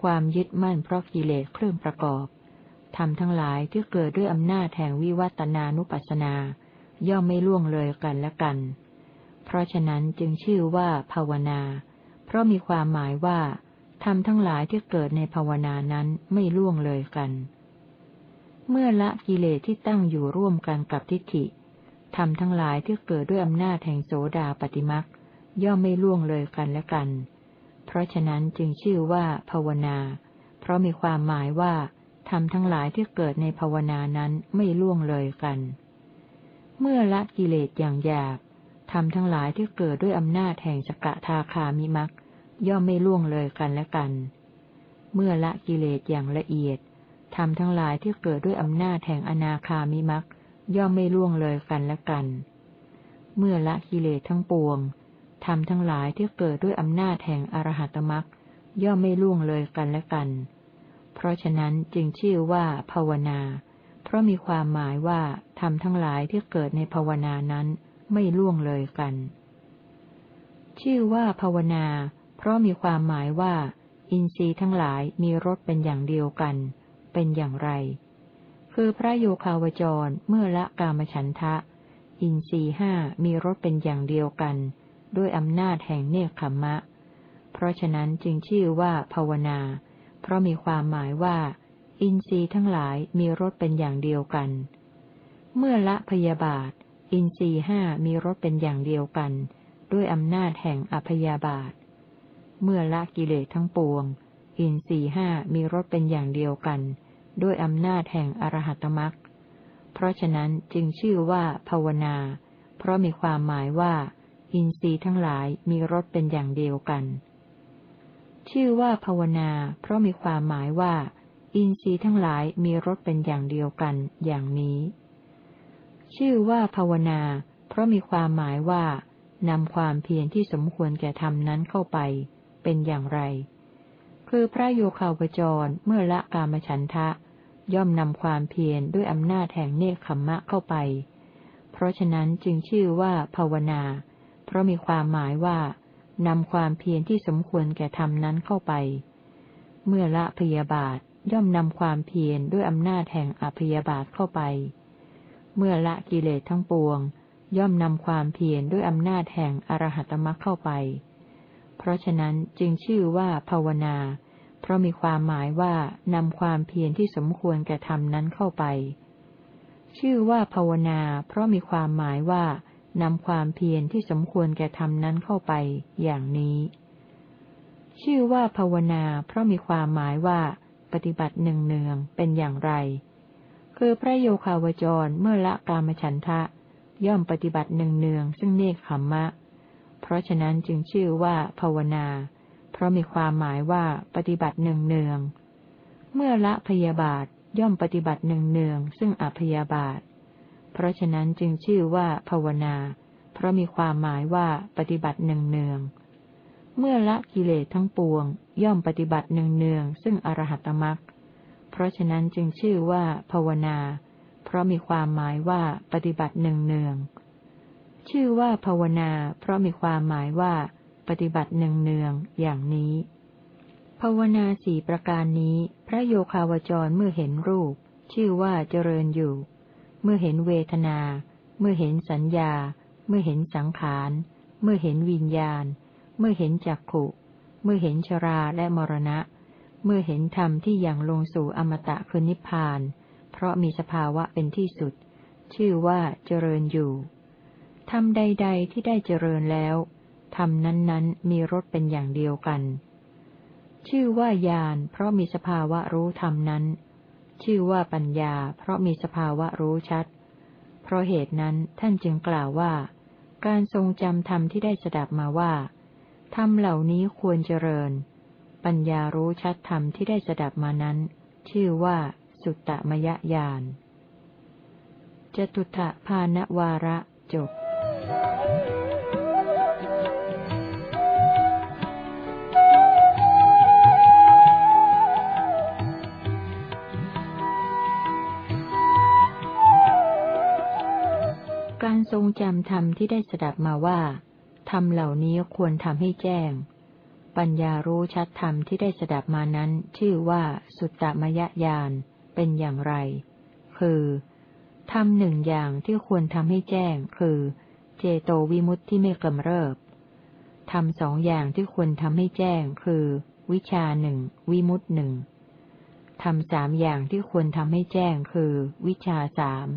Speaker 1: ความยึดมั่นเพราะกิเลสเครื่องประกอบทำทั้งหลายที่เกิดด้วยอำนาจแห่งวิวัตนานุปัสนา ย่อมไม่ล่วงเลยกันและกัน เพราะฉะนั้นจึงชื่อว่าภาวนา เพราะมีความหมายว่าทำทั้งหลายที่เกิดในภาวนานั้นไม่ล่วงเลยกัน เมื่อละกิเลสที่ตั้งอยู่ร่วมกันกับทิฏฐิทำทั้งหลายที่เกิดด้วยอำนาจแห่งโสดาปฏิมักย่อมไม่ล่วงเลยกันและกัน เพราะฉะนั้นจึงชื่อว่าภาวนา เพราะมีความหมายว่าทำทั้งหลายที่เกิดในภาวนานั้นไม่ล่วงเลยกัน เมื่อละกิเลสอย่างหยาบธรรมทั้งหลายที่เกิดด้วยอำนาจแห่งสกทาคามิมักย่อมไม่ล่วงเลยกันและกัน เมื่อละกิเลสอย่างละเอียดธรรมทั้งหลายที่เกิดด้วยอำนาจแห่งอนาคามิมักย่อมไม่ล่วงเลยกันและกัน เมื่อละกิเลสทั้งปวง ธรรมทั้งหลายที่เกิดด้วยอำนาจแห่งอรหัตมักย่อมไม่ล่วงเลยกันและกัน เพราะฉะนั้นจึงชื่อว่าภาวนา เพราะมีความหมายว่าธรรมทั้งหลายที่เกิดในภาวนานั้นไม่ล่วงเลยกัน ชื่อว่าภาวนา เพราะมีความหมายว่า อินทรีย์ทั้งหลายมีรสเป็นอย่างเดียวกัน เป็นอย่างไร คือพระโยคาวจรเมื่อละกามฉันทะ อินทรีห้ามีรสเป็นอย่างเดียวกัน ด้วยอำนาจแห่งเนคขมมะ เพราะฉะนั้นจึงชื่อว่าภาวนา เพราะมีความหมายว่า อินทรีย์ทั้งหลายมีรสเป็นอย่างเดียวกัน เมื่อละพยาบาท อินทรีห้ามีรสเป็นอย่างเดียวกัน ด้วยอำนาจแห่งอภยาบาท เมื่อละกิเลสทั้งปวง อินทรีห้ามีรสเป็นอย่างเดียวกัน ด้วยอำนาจแห่งอรหัตมรักเพราะฉะนั้นจึงชื่อว่าภาวนา เพราะมีความหมายว่า อินทรีย์ทั้งหลายมีรสเป็นอย่างเดียวกัน ชื่อว่าภาวนา เพราะมีความหมายว่า อินทรีย์ทั้งหลายมีรสเป็นอย่างเดียวกัน อย่างนี้ ชื่อว่าภาวนา เพราะมีความหมายว่านำความเพียรที่สมควรแก่ธรรมนั้นเข้าไป เป็นอย่างไร คือพระโยคาวจรเมื่อละกามฉันทะ ย่อมนำความเพียรด้วยอำนาจแห่งเนคขมมะเข้าไป เพราะฉะนั้นจึงชื่อว่าภาวนา เพราะมีความหมายว่านำความเพียรที่สมควรแก่ธรรมนั้นเข้าไป เมื่อละพยาบาทย่อมนำความเพียรด้วยอำนาจแห่งอภยาบาทเข้าไป เมื่อละกิเลสทั้งปวง ย่อมนำความเพียรด้วยอำนาจแห่งอรหัตมรรคเข้าไป เพราะฉะนั้นจึงชื่อว่าภาวนา เพราะมีความหมายว่านำความเพียรที่สมควรแก่ธรรมนั้นเข้าไป ชื่อว่าภาวนา เพราะมีความหมายว่า นำความเพียรที่สมควรแก่ธรรมนั้นเข้าไป อย่างนี้ ชื่อว่าภาวนา เพราะมีความหมายว่า ปฏิบัติหนึ่งเนืองเป็นอย่างไร คือพระโยคาวจรเมื่อละกามฉันทะ ย่อมปฏิบัติหนึ่งเนืองซึ่งเนคขมมะ เพราะฉะนั้นจึงชื่อว่าภาวนา เพราะมีความหมายว่าปฏิบัติหนึ่งเนือง เมื่อละพยาบาทย่อมปฏิบัติหนึ่งเนืองซึ่งอพยาบาท เพราะฉะนั้นจึงชื่อว่าภาวนา เพราะมีความหมายว่าปฏิบัติหนึ่งเนือง เมื่อละกิเลสทั้งปวง ย่อมปฏิบัติหนึ่งเนืองซึ่งอรหัตมรักเพราะฉะนั้นจึงชื่อว่าภาวนา เพราะมีความหมายว่าปฏิบัติหนึ่งเนือง ชื่อว่าภาวนา เพราะมีความหมายว่า ปฏิบัติหนึ่งเนืองอย่างนี้ภาวนาสี่ประการนี้ พระโยคาวจรเมื่อเห็นรูป ชื่อว่าเจริญอยู่ เมื่อเห็นเวทนา เมื่อเห็นสัญญา เมื่อเห็นสังขาร เมื่อเห็นวิญญาณ เมื่อเห็นจักขุ เมื่อเห็นชราและมรณะ เมื่อเห็นธรรมที่ยังลงสู่อมตะคือนิพพาน เพราะมีสภาวะเป็นที่สุด ชื่อว่าเจริญอยู่ธรรมใด ๆ ที่ได้เจริญแล้วธรรมนั้นๆ มีรสเป็นอย่างเดียวกัน ชื่อว่าญาณเพราะมีสภาวะรู้ธรรมนั้น ชื่อว่าปัญญา เพราะมีสภาวะรู้ชัด เพราะเหตุนั้นท่านจึงกล่าวว่า การทรงจำธรรมที่ได้สดับมาว่าธรรมเหล่านี้ควรเจริญ ปัญญารู้ชัดธรรมที่ได้สดับมานั้น ชื่อว่าสุตตมยญาณจตุถะภานวาระจบ การทรงจำธรรมที่ได้สดับมาว่าธรรมเหล่านี้ควรทำให้แจ้ง ปัญญารู้ชัดธรรมที่ได้สดับมานั้น ชื่อว่าสุตตมยญาณเป็นอย่างไร คือทำหนึ่งอย่างที่ควรทำให้แจ้ง คือ เจโตวิมุตติที่ไม่กำเริบทำสองอย่างที่ควรทำให้แจ้ง คือ วิชาหนึ่งวิมุตติหนึ่งทำสามอย่างที่ควรทำให้แจ้งคือ วิชาสาม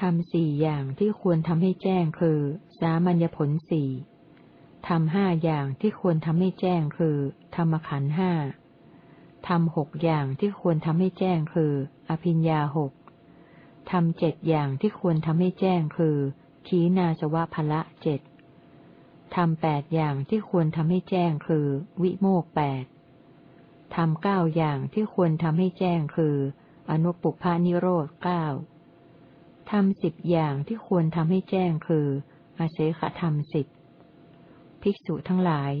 Speaker 1: ทำสี่อย่างที่ควรทำให้แจ้งคือ สามัญญผลสี่ทำห้าอย่างที่ควรทำให้แจ้งคือ ธรรมขันห้าทำหกอย่างที่ควรทำให้แจ้งคือ อภิญญาหกทำเจ็ดอย่างที่ควรทำให้แจ้งคือ ขีนาสวะพละเจ็ดทำแปดอย่างที่ควรทำให้แจ้งคือ วิโมกแปดทำเก้าอย่างที่ควรทำให้แจ้งคือ อนุปุพานิโรธเก้า ทำสิบอย่างที่ควรทำให้แจ้งคืออาเสขธรรมสิบภิกษุทั้งหลาย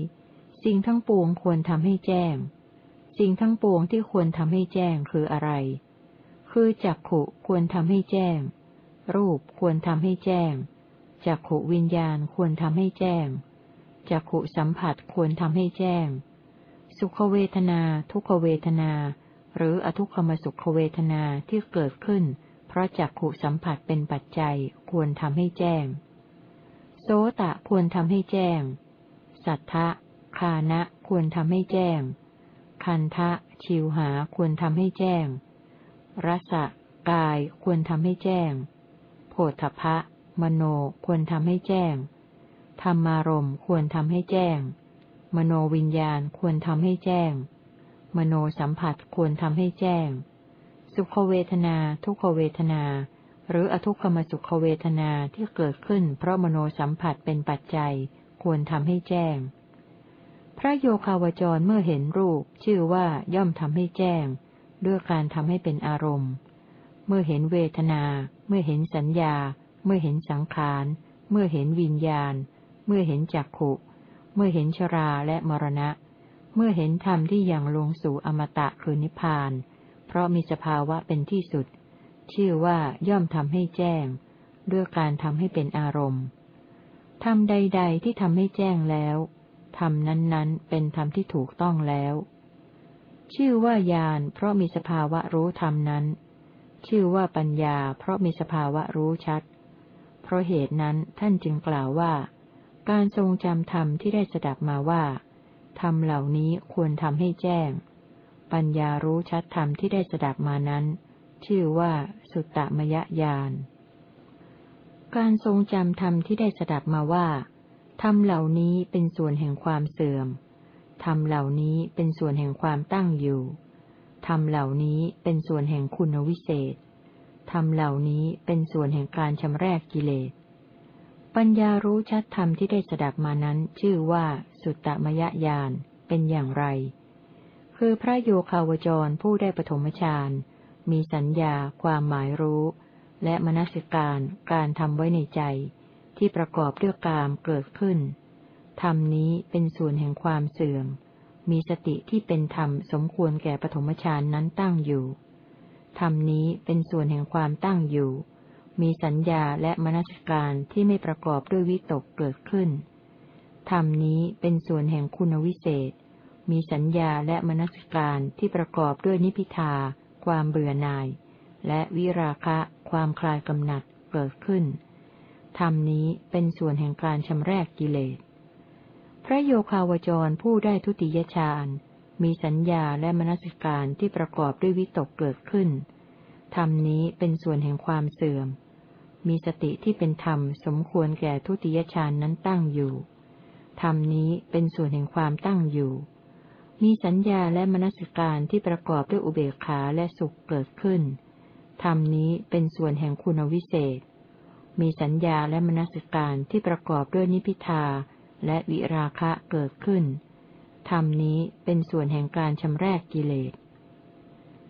Speaker 1: สิ่งทั้งปวงควรทำให้แจ้ง สิ่งทั้งปวงที่ควรทำให้แจ้งคืออะไร คือจักขุควรทำให้แจ้ง รูปควรทำให้แจ้ง จักขุวิญญาณควรทำให้แจ้ง จักขุสัมผัสควรทำให้แจ้ง สุขเวทนา ทุกขเวทนา หรืออทุกขมสุขเวทนาที่เกิดขึ้น เพราะจักขุสัมผัสเป็นปัจจัยควรทำให้แจ้ง โสตะควรทำให้แจ้ง สัทธะคานะควรทำให้แจ้ง คันทะ ชิวหาควรทำให้แจ้ง รสะกายควรทำให้แจ้ง โพธพะ มโนควรทำให้แจ้ง ธรรมารมควรทำให้แจ้ง มโนวิญญาณควรทำให้แจ้ง มโนสัมผัสควรทำให้แจ้ง สุขเวทนา ทุกขเวทนา หรืออทุกขมสุขเวทนาที่เกิดขึ้น เพราะมโนสัมผัสเป็นปัจจัย ควรทำให้แจ้ง พระโยคาวจรเมื่อเห็นรูป ชื่อว่าย่อมทำให้แจ้ง ด้วยการทำให้เป็นอารมณ์ เมื่อเห็นเวทนา เมื่อเห็นสัญญา เมื่อเห็นสังขาร เมื่อเห็นวิญญาณ เมื่อเห็นจักขุ เมื่อเห็นชราและมรณะ เมื่อเห็นธรรมที่ยังลงสู่อมตะคือนิพพานเราะมีสภาวะเป็นที่สุด ชื่อว่าย่อมทำให้แจ้ง ด้วยการทำให้เป็นอารมณ์ทำใด ๆ ที่ทำให้แจ้งแล้วทำนั้นๆ เป็นธรรมที่ถูกต้องแล้ว ชื่อว่าญาณเพราะมีสภาวะรู้ธรรมนั้น ชื่อว่าปัญญา เพราะมีสภาวะรู้ชัด เพราะเหตุนั้นท่านจึงกล่าวว่า การทรงจำธรรมที่ได้สดับมาว่าธรรมเหล่านี้ควรทำให้แจ้ง ปัญญารู้ชัดธรรมที่ได้สดับมานั้น ชื่อว่าสุตตมยญาณ การทรงจำธรรมที่ได้สดับมาว่าธรรมเหล่านี้เป็นส่วนแห่งความเสื่อมธรรมเหล่านี้เป็นส่วนแห่งความตั้งอยู่ธรรมเหล่านี้เป็นส่วนแห่งคุณวิเศษธรรมเหล่านี้เป็นส่วนแห่งการชำรกกิเลส ปัญญารู้ชัดธรรมที่ได้สดับมานั้น ชื่อว่าสุตตมยญาณเป็นอย่างไร คือพระโยคาวจรผู้ได้ปฐมฌาน มีสัญญาความหมายรู้ และมนสิการการทำไว้ในใจ ที่ประกอบด้วยกามเกิดขึ้นธรรมนี้เป็นส่วนแห่งความเสื่อม มีสติที่เป็นธรรมสมควรแก่ปฐมฌานนั้นตั้งอยู่ ธรรมนี้เป็นส่วนแห่งความตั้งอยู่ มีสัญญาและมนสิการที่ไม่ประกอบด้วยวิตกเกิดขึ้น ธรรมนี้เป็นส่วนแห่งคุณวิเศษ มีสัญญาและมนสการที่ประกอบด้วยนิพิทา ความเบื่อหน่าย และวิราคะ ความคลายกำหนัดเกิดขึ้นธรรมนี้เป็นส่วนแห่งการชำแรกกิเลส พระโยคาวจรผู้ได้ทุติยฌานมีสัญญาและมนสการที่ประกอบด้วยวิตกเกิดขึ้นธรรมนี้เป็นส่วนแห่งความเสื่อม มีสติที่เป็นธรรมสมควรแก่ทุติยฌานนั้นตั้งอยู่ ธรรมนี้เป็นส่วนแห่งความตั้งอยู่ มีสัญญาและมนสิการที่ประกอบด้วยอุเบกขาและสุขเกิดขึ้น ธรรมนี้เป็นส่วนแห่งคุณวิเศษ มีสัญญาและมนสิการที่ประกอบด้วยนิพิทาและวิราคะเกิดขึ้น ธรรมนี้เป็นส่วนแห่งการชำแรกกิเลส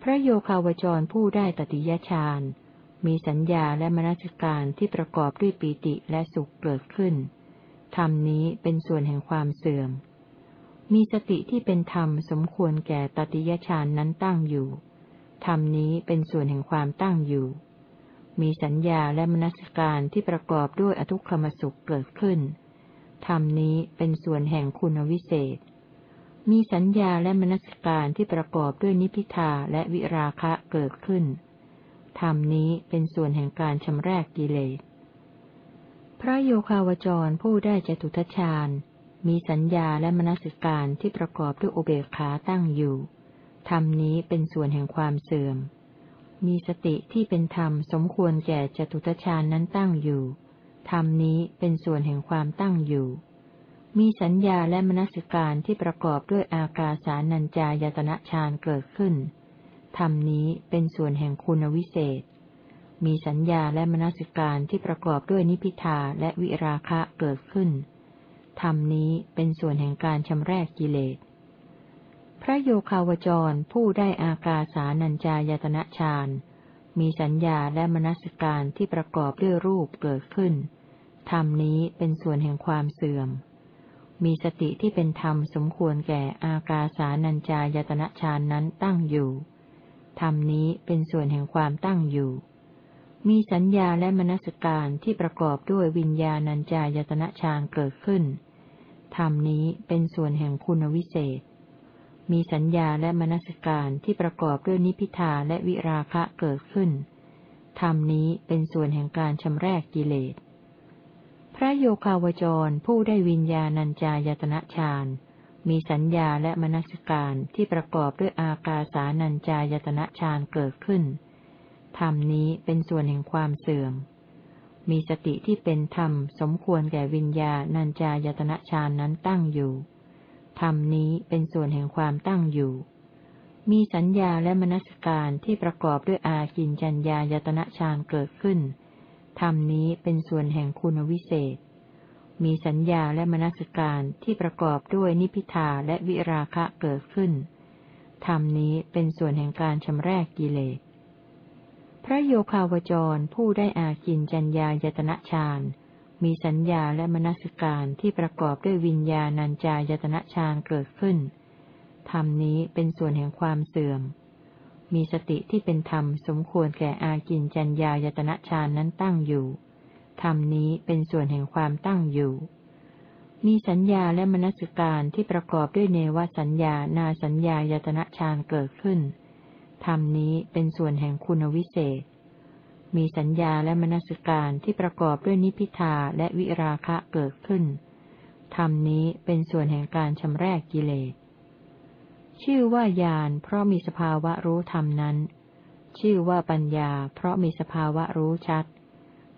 Speaker 1: พระโยคาวจรผู้ได้ตติยฌาน มีสัญญาและมนสิการที่ประกอบด้วยปีติและสุขเกิดขึ้น ธรรมนี้เป็นส่วนแห่งความเสื่อม มีสติที่เป็นธรรมสมควรแก่ตติยฌานนั้นตั้งอยู่ ธรรมนี้เป็นส่วนแห่งความตั้งอยู่ มีสัญญาและมนสิการที่ประกอบด้วยอทุกขมสุขเกิดขึ้น ธรรมนี้เป็นส่วนแห่งคุณวิเศษ มีสัญญาและมนสิการที่ประกอบด้วยนิพิทาและวิราคะเกิดขึ้น ธรรมนี้เป็นส่วนแห่งการชำรกกิเลส พระโยคาวจรผู้ได้จตุทชาญ มีสัญญาและมนสิการที่ประกอบด้วยอุเบกขาตั้งอยู่ธรรมนี้เป็นส่วนแห่งความเสื่อม มีสติที่เป็นธรรมสมควรแก่จตุตฌานนั้นตั้งอยู่ธรรมนี้เป็นส่วนแห่งความตั้งอยู่ มีสัญญาและมนสิการที่ประกอบด้วยอากาสานัญจายตนะฌานเกิดขึ้น ธรรมนี้เป็นส่วนแห่งคุณวิเศษ มีสัญญาและมนสิการที่ประกอบด้วยนิพิทาและวิราคะเกิดขึ้น ธรรมนี้เป็นส่วนแห่งการชำรกกิเลส พระโยคาวจรผู้ได้อากาสานัญจายตนะฌานมีสัญญาและมนสิการที่ประกอบด้วยรูปเกิดขึ้น ธรรมนี้เป็นส่วนแห่งความเสื่อม มีสติที่เป็นธรรมสมควรแก่อากาสานัญจายตนะฌานนั้นตั้งอยู่ ธรรมนี้เป็นส่วนแห่งความตั้งอยู่ มีสัญญาและมนสการที่ประกอบด้วยวิญญาณัญจายตนะฌานเกิดขึ้น ธรรมนี้เป็นส่วนแห่งคุณวิเศษ มีสัญญาและมนสการที่ประกอบด้วยนิพิทาและวิราคะเกิดขึ้น ธรรมนี้เป็นส่วนแห่งการชำแรกกิเลส พระโยคาวจรผู้ได้วิญญาณัญจายตนะฌาน มีสัญญาและมนสการที่ประกอบด้วยอากาสานัญจายตนะฌานเกิดขึ้น ธรรมนี้เป็นส่วนแห่งความเสื่อม มีสติที่เป็นธรรมสมควรแก่วิญญาณัญจายตนะฌานนั้นตั้งอยู่ ธรรมนี้เป็นส่วนแห่งความตั้งอยู่ มีสัญญาและมนสการที่ประกอบด้วยอากินจัญญายตนะฌานเกิดขึ้น ธรรมนี้เป็นส่วนแห่งคุณวิเศษ มีสัญญาและมนสการที่ประกอบด้วยนิพิทาและวิราคะเกิดขึ้น ธรรมนี้เป็นส่วนแห่งการชำรกกิเลส พระโยคาวจรผู้ได้อากินจัญญายตนะฌาน มีสัญญาและมนสิการที่ประกอบด้วยวิญญาณัญจายตนะฌานเกิดขึ้น ธรรมนี้เป็นส่วนแห่งความเสื่อม มีสติที่เป็นธรรมสมควรแก่อากินจัญญายตนะฌานนั้นตั้งอยู่ ธรรมนี้เป็นส่วนแห่งความตั้งอยู่ มีสัญญาและมนสิการที่ประกอบด้วยเนวสัญญานาสัญญายตนะฌานเกิดขึ้น ธรรมนี้เป็นส่วนแห่งคุณวิเศษ มีสัญญาและมนสิการที่ประกอบด้วยนิพิทาและวิราคะเกิดขึ้น ธรรมนี้เป็นส่วนแห่งการชำรกกิเลส ชื่อว่าญาณเพราะมีสภาวะรู้ธรรมนั้น ชื่อว่าปัญญา เพราะมีสภาวะรู้ชัด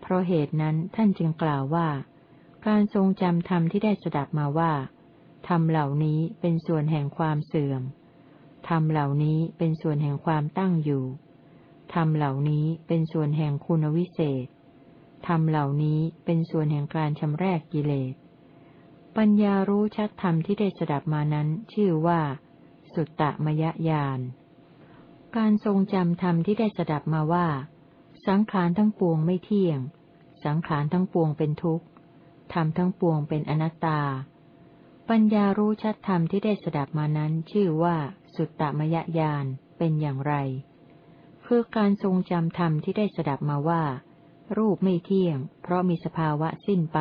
Speaker 1: เพราะเหตุนั้นท่านจึงกล่าวว่า การทรงจำธรรมที่ได้สดับมาว่า ธรรมเหล่านี้เป็นส่วนแห่งความเสื่อม ธรรมเหล่านี้เป็นส่วนแห่งความตั้งอยู่ ธรรมเหล่านี้เป็นส่วนแห่งคุณวิเศษ ธรรมเหล่านี้เป็นส่วนแห่งการชำแรกกิเลส ปัญญารู้ชัดธรรมที่ได้สดับมานั้นชื่อว่า สุตตมยญาณ การทรงจำธรรมที่ได้สดับมาว่า สังขารทั้งปวงไม่เที่ยง สังขารทั้งปวงเป็นทุกข์ ธรรมทั้งปวงเป็นอนัตตาปัญญารู้ชัดธรรมที่ได้สดับมานั้นชื่อว่า สุตตมยญาณเป็นอย่างไร คือการทรงจำธรรมที่ได้สดับมาว่า รูปไม่เที่ยง เพราะมีสภาวะสิ้นไป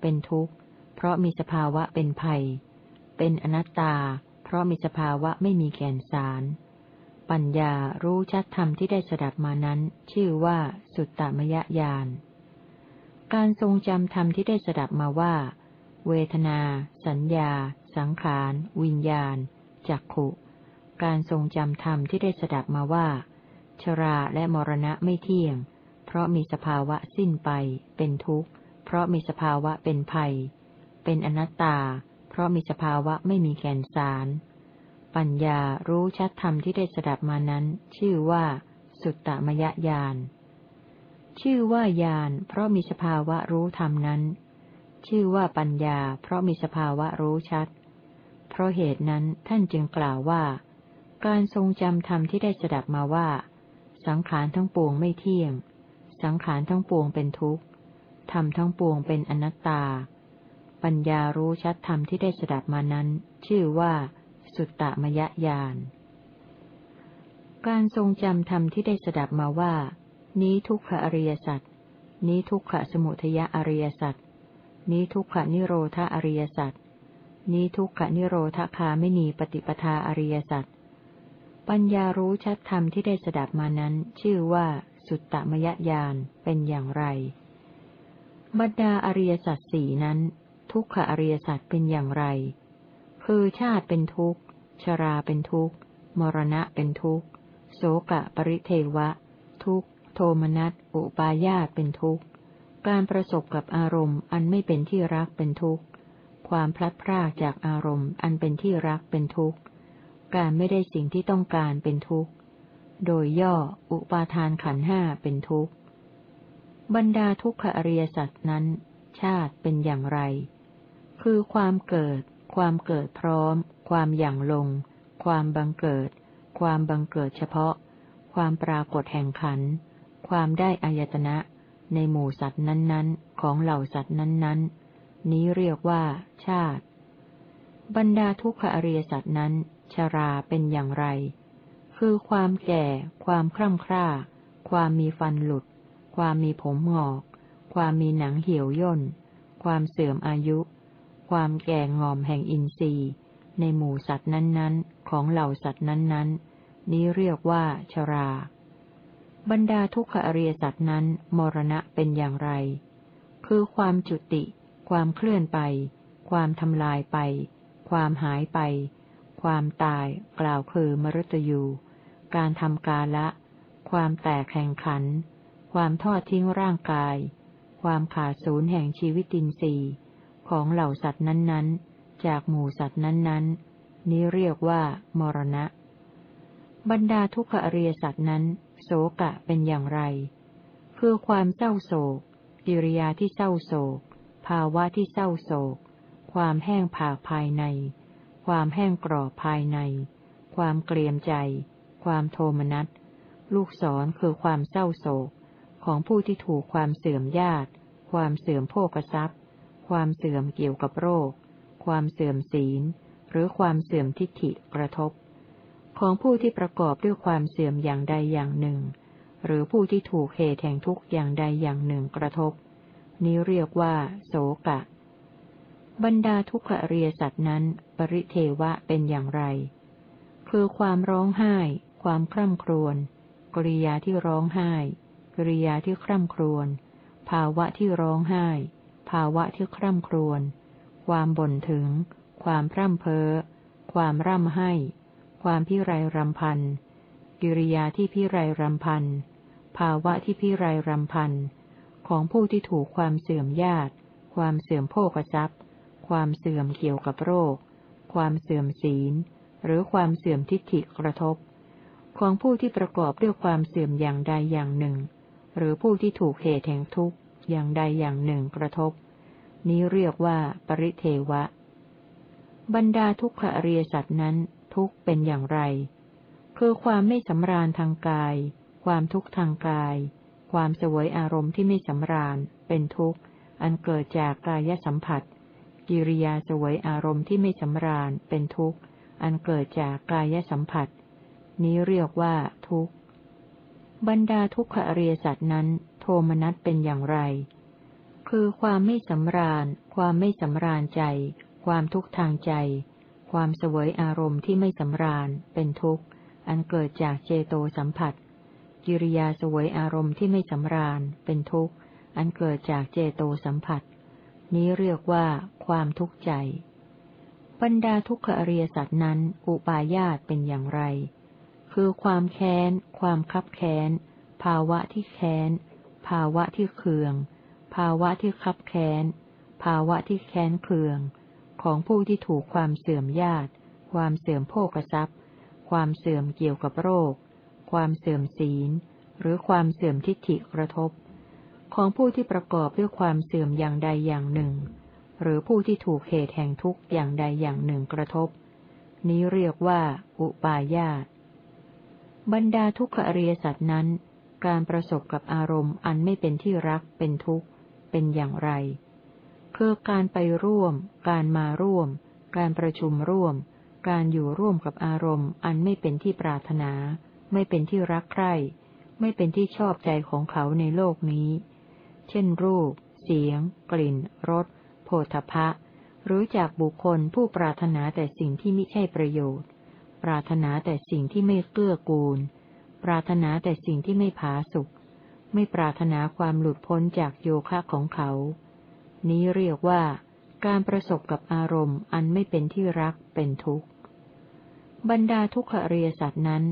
Speaker 1: เป็นทุกข์ เพราะมีสภาวะเป็นภัย เป็นอนัตตา เพราะมีสภาวะไม่มีแก่นสาร ปัญญารู้ชัดธรรมที่ได้สดับมานั้น ชื่อว่าสุตตมยญาณการทรงจำธรรมที่ได้สดับมาว่า เวทนา สัญญา สังขาร วิญญาณ จักขุ การทรงจำธรรมที่ได้สดับมาว่า ชราและมรณะไม่เที่ยง เพราะมีสภาวะสิ้นไป เป็นทุกข์ เพราะมีสภาวะเป็นภัย เป็นอนัตตา เพราะมีสภาวะไม่มีแก่นสาร ปัญญารู้ชัดธรรมที่ได้สดับมานั้น ชื่อว่า สุตตมยญาณชื่อว่าญาณเพราะมีสภาวะรู้ธรรมนั้น ชื่อว่าปัญญา เพราะมีสภาวะรู้ชัด เพราะเหตุนั้นท่านจึงกล่าวว่า การทรงจำธรรมที่ได้สดับมาว่า สังขารทั้งปวงไม่เที่ยง สังขารทั้งปวงเป็นทุกข์ธรรมทั้งปวงเป็นอนัตตา ปัญญารู้ชัดธรรมที่ได้สดับมานั้น ชื่อว่า สุตตมยญาณการทรงจำธรรมที่ได้สดับมาว่า นี้ทุกขอริยสัจนี้ทุกขสมุทยอริยสัจนี้ทุกขนิโรธอริยสัจนี้ทุกขนิโรธคาไม่มีปฏิปทาอริยสัจ ปัญญารู้ชัดธรรมที่ได้สดับมานั้น ชื่อว่า สุตตมยญาณเป็นอย่างไร บรรดาอริยสัจสี่นั้น ทุกขอริยสัจเป็นอย่างไร คือชาติเป็นทุกข์ ชราเป็นทุกข์ มรณะเป็นทุกข์ โสกะปริเทวะ ทุกโทมนัส อุปาญาตเป็นทุกข์ การประสบกับอารมณ์อันไม่เป็นที่รักเป็นทุกข์ ความพลัดพรากจากอารมณ์อันเป็นที่รักเป็นทุกข์ การไม่ได้สิ่งที่ต้องการเป็นทุกข์ โดยย่ออุปาทานขันห้าเป็นทุกข์ บรรดาทุกขอริยสัจนั้น ชาติเป็นอย่างไร คือความเกิด ความเกิดพร้อม ความอย่างลง ความบังเกิด ความบังเกิดเฉพาะ ความปรากฏแห่งขัน ความได้อายตนะ ในหมู่สัตว์นั้นๆ ของเหล่าสัตว์นั้นๆ นี้เรียกว่า ชาติบรรดาทุกขอริยสัตว์นั้น ชราเป็นอย่างไร คือความแก่ ความคร่ำคร่า ความมีฟันหลุด ความมีผมหงอก ความมีหนังเหี่ยวย่น ความเสื่อมอายุ ความแก่งอมแห่งอินทรีย์ ในหมู่สัตว์นั้นๆ ของเหล่าสัตว์นั้นๆ นี้เรียกว่าชรา บรรดาทุกขอริยสัตว์นั้น มรณะเป็นอย่างไร คือความจุติ ความเคลื่อนไป ความทำลายไป ความหายไป ความตาย กล่าวคือมรตยู การทำกาละ ความแตกแห่งขัน ความทอดทิ้งร่างกาย ความขาดศูนย์แห่งชีวิตินทรีย์ของเหล่าสัตว์นั้นๆ จากหมู่สัตว์นั้นๆ นี้เรียกว่า มรณะ บรรดาทุกขอริยสัตว์นั้นโสกะเป็นอย่างไร คือความเศร้าโศกกิริยาที่เศร้าโศก ภาวะที่เศร้าโศก ความแห้งผากภายใน ความแห้งกรอบภายใน ความเกลียมใจ ความโทมนัส ลูกศรคือความเศร้าโศก ของผู้ที่ถูกความเสื่อมญาติ ความเสื่อมโภกทรัพย์ ความเสื่อมเกี่ยวกับโรค ความเสื่อมศีล หรือความเสื่อมทิฏฐิกระทบ ของผู้ที่ประกอบด้วยความเสื่อมอย่างใดอย่างหนึ่ง หรือผู้ที่ถูกเหตุแห่งทุกข์อย่างใดอย่างหนึ่งกระทบ นี้เรียกว่าโสกะ บรรดาทุกขเรียสัตว์นั้น ปริเทวะเป็นอย่างไร คือความร้องไห้ ความคร่ำครวญกริยาที่ร้องไห้ กริยาที่คร่ำครวญภาวะที่ร้องไห้ ภาวะที่คร่ำครวญความบ่นถึง ความพร่ำเพ้อ ความร่ำไห้ ความพิไรรำพัน กิริยาที่พิไรรำพัน ภาวะที่พิไรรำพัน ของผู้ที่ถูกความเสื่อมญาติ ความเสื่อมโภคทรัพย์ ความเสื่อมเกี่ยวกับโรค ความเสื่อมศีล หรือความเสื่อมทิฏฐิกระทบ ของผู้ที่ประกอบด้วยความเสื่อมอย่างใดอย่างหนึ่ง หรือผู้ที่ถูกเหตุแห่งทุกข์อย่างใดอย่างหนึ่งกระทบ นี้เรียกว่าปริเทวะ บรรดาทุกขอริยสัตว์นั้นทุกเป็นอย่างไร คือความไม่สำราญทางกาย ความทุกข์ทางกาย ความสวยอารมณ์ที่ไม่สำราญ เป็นทุกข์ อันเกิดจากกายสัมผัส กิริยาสวยอารมณ์ที่ไม่สำราญเป็นทุกข์ อันเกิดจากกายสัมผัส นี้เรียกว่าทุกข์ บรรดาทุกขอริยสัตว์นั้น โทมนัสเป็นอย่างไร คือความไม่สำราญ ความไม่สำราญใจ ความทุกข์ทางใจ ความสวยอารมณ์ที่ไม่สำราญ เป็นทุกข์ อันเกิดจากเจโตสัมผัส กิริยาสวยอารมณ์ที่ไม่สำราญ เป็นทุกข์ อันเกิดจากเจโตสัมผัส นี้เรียกว่า ความทุกข์ใจ บรรดาทุกขอริยสัตว์นั้น อุปาญาตเป็นอย่างไร คือความแค้น ความคับแค้น ภาวะที่แค้น ภาวะที่เคือง ภาวะที่คับแค้น ภาวะที่แค้นเคือง ของผู้ที่ถูกความเสื่อมญาติ ความเสื่อมโภคทรัพย์ ความเสื่อมเกี่ยวกับโรค ความเสื่อมศีล หรือความเสื่อมทิฏฐิกระทบ ของผู้ที่ประกอบด้วยความเสื่อมอย่างใดอย่างหนึ่ง หรือผู้ที่ถูกเหตุแห่งทุกข์อย่างใดอย่างหนึ่งกระทบ นี้เรียกว่า อุปาญาตบรรดาทุกขอริยสัตว์นั้น การประสบกับอารมณ์อันไม่เป็นที่รักเป็นทุกข์ เป็นอย่างไร คือการไปร่วม การมาร่วม การประชุมร่วม การอยู่ร่วมกับอารมณ์ อันไม่เป็นที่ปรารถนา ไม่เป็นที่รักใคร่ ไม่เป็นที่ชอบใจของเขาในโลกนี้ เช่นรูป เสียง กลิ่น รส โผฏฐะ หรือจากบุคคลผู้ปรารถนาแต่สิ่งที่ไม่ใช่ประโยชน์ ปรารถนาแต่สิ่งที่ไม่เกื้อกูล ปรารถนาแต่สิ่งที่ไม่ผาสุก ไม่ปรารถนาความหลุดพ้นจากโยคะของเขา นี้เรียกว่า การประสบกับอารมณ์อันไม่เป็นที่รักเป็นทุกข์ บรรดาทุกขเรียสัตว์นั้น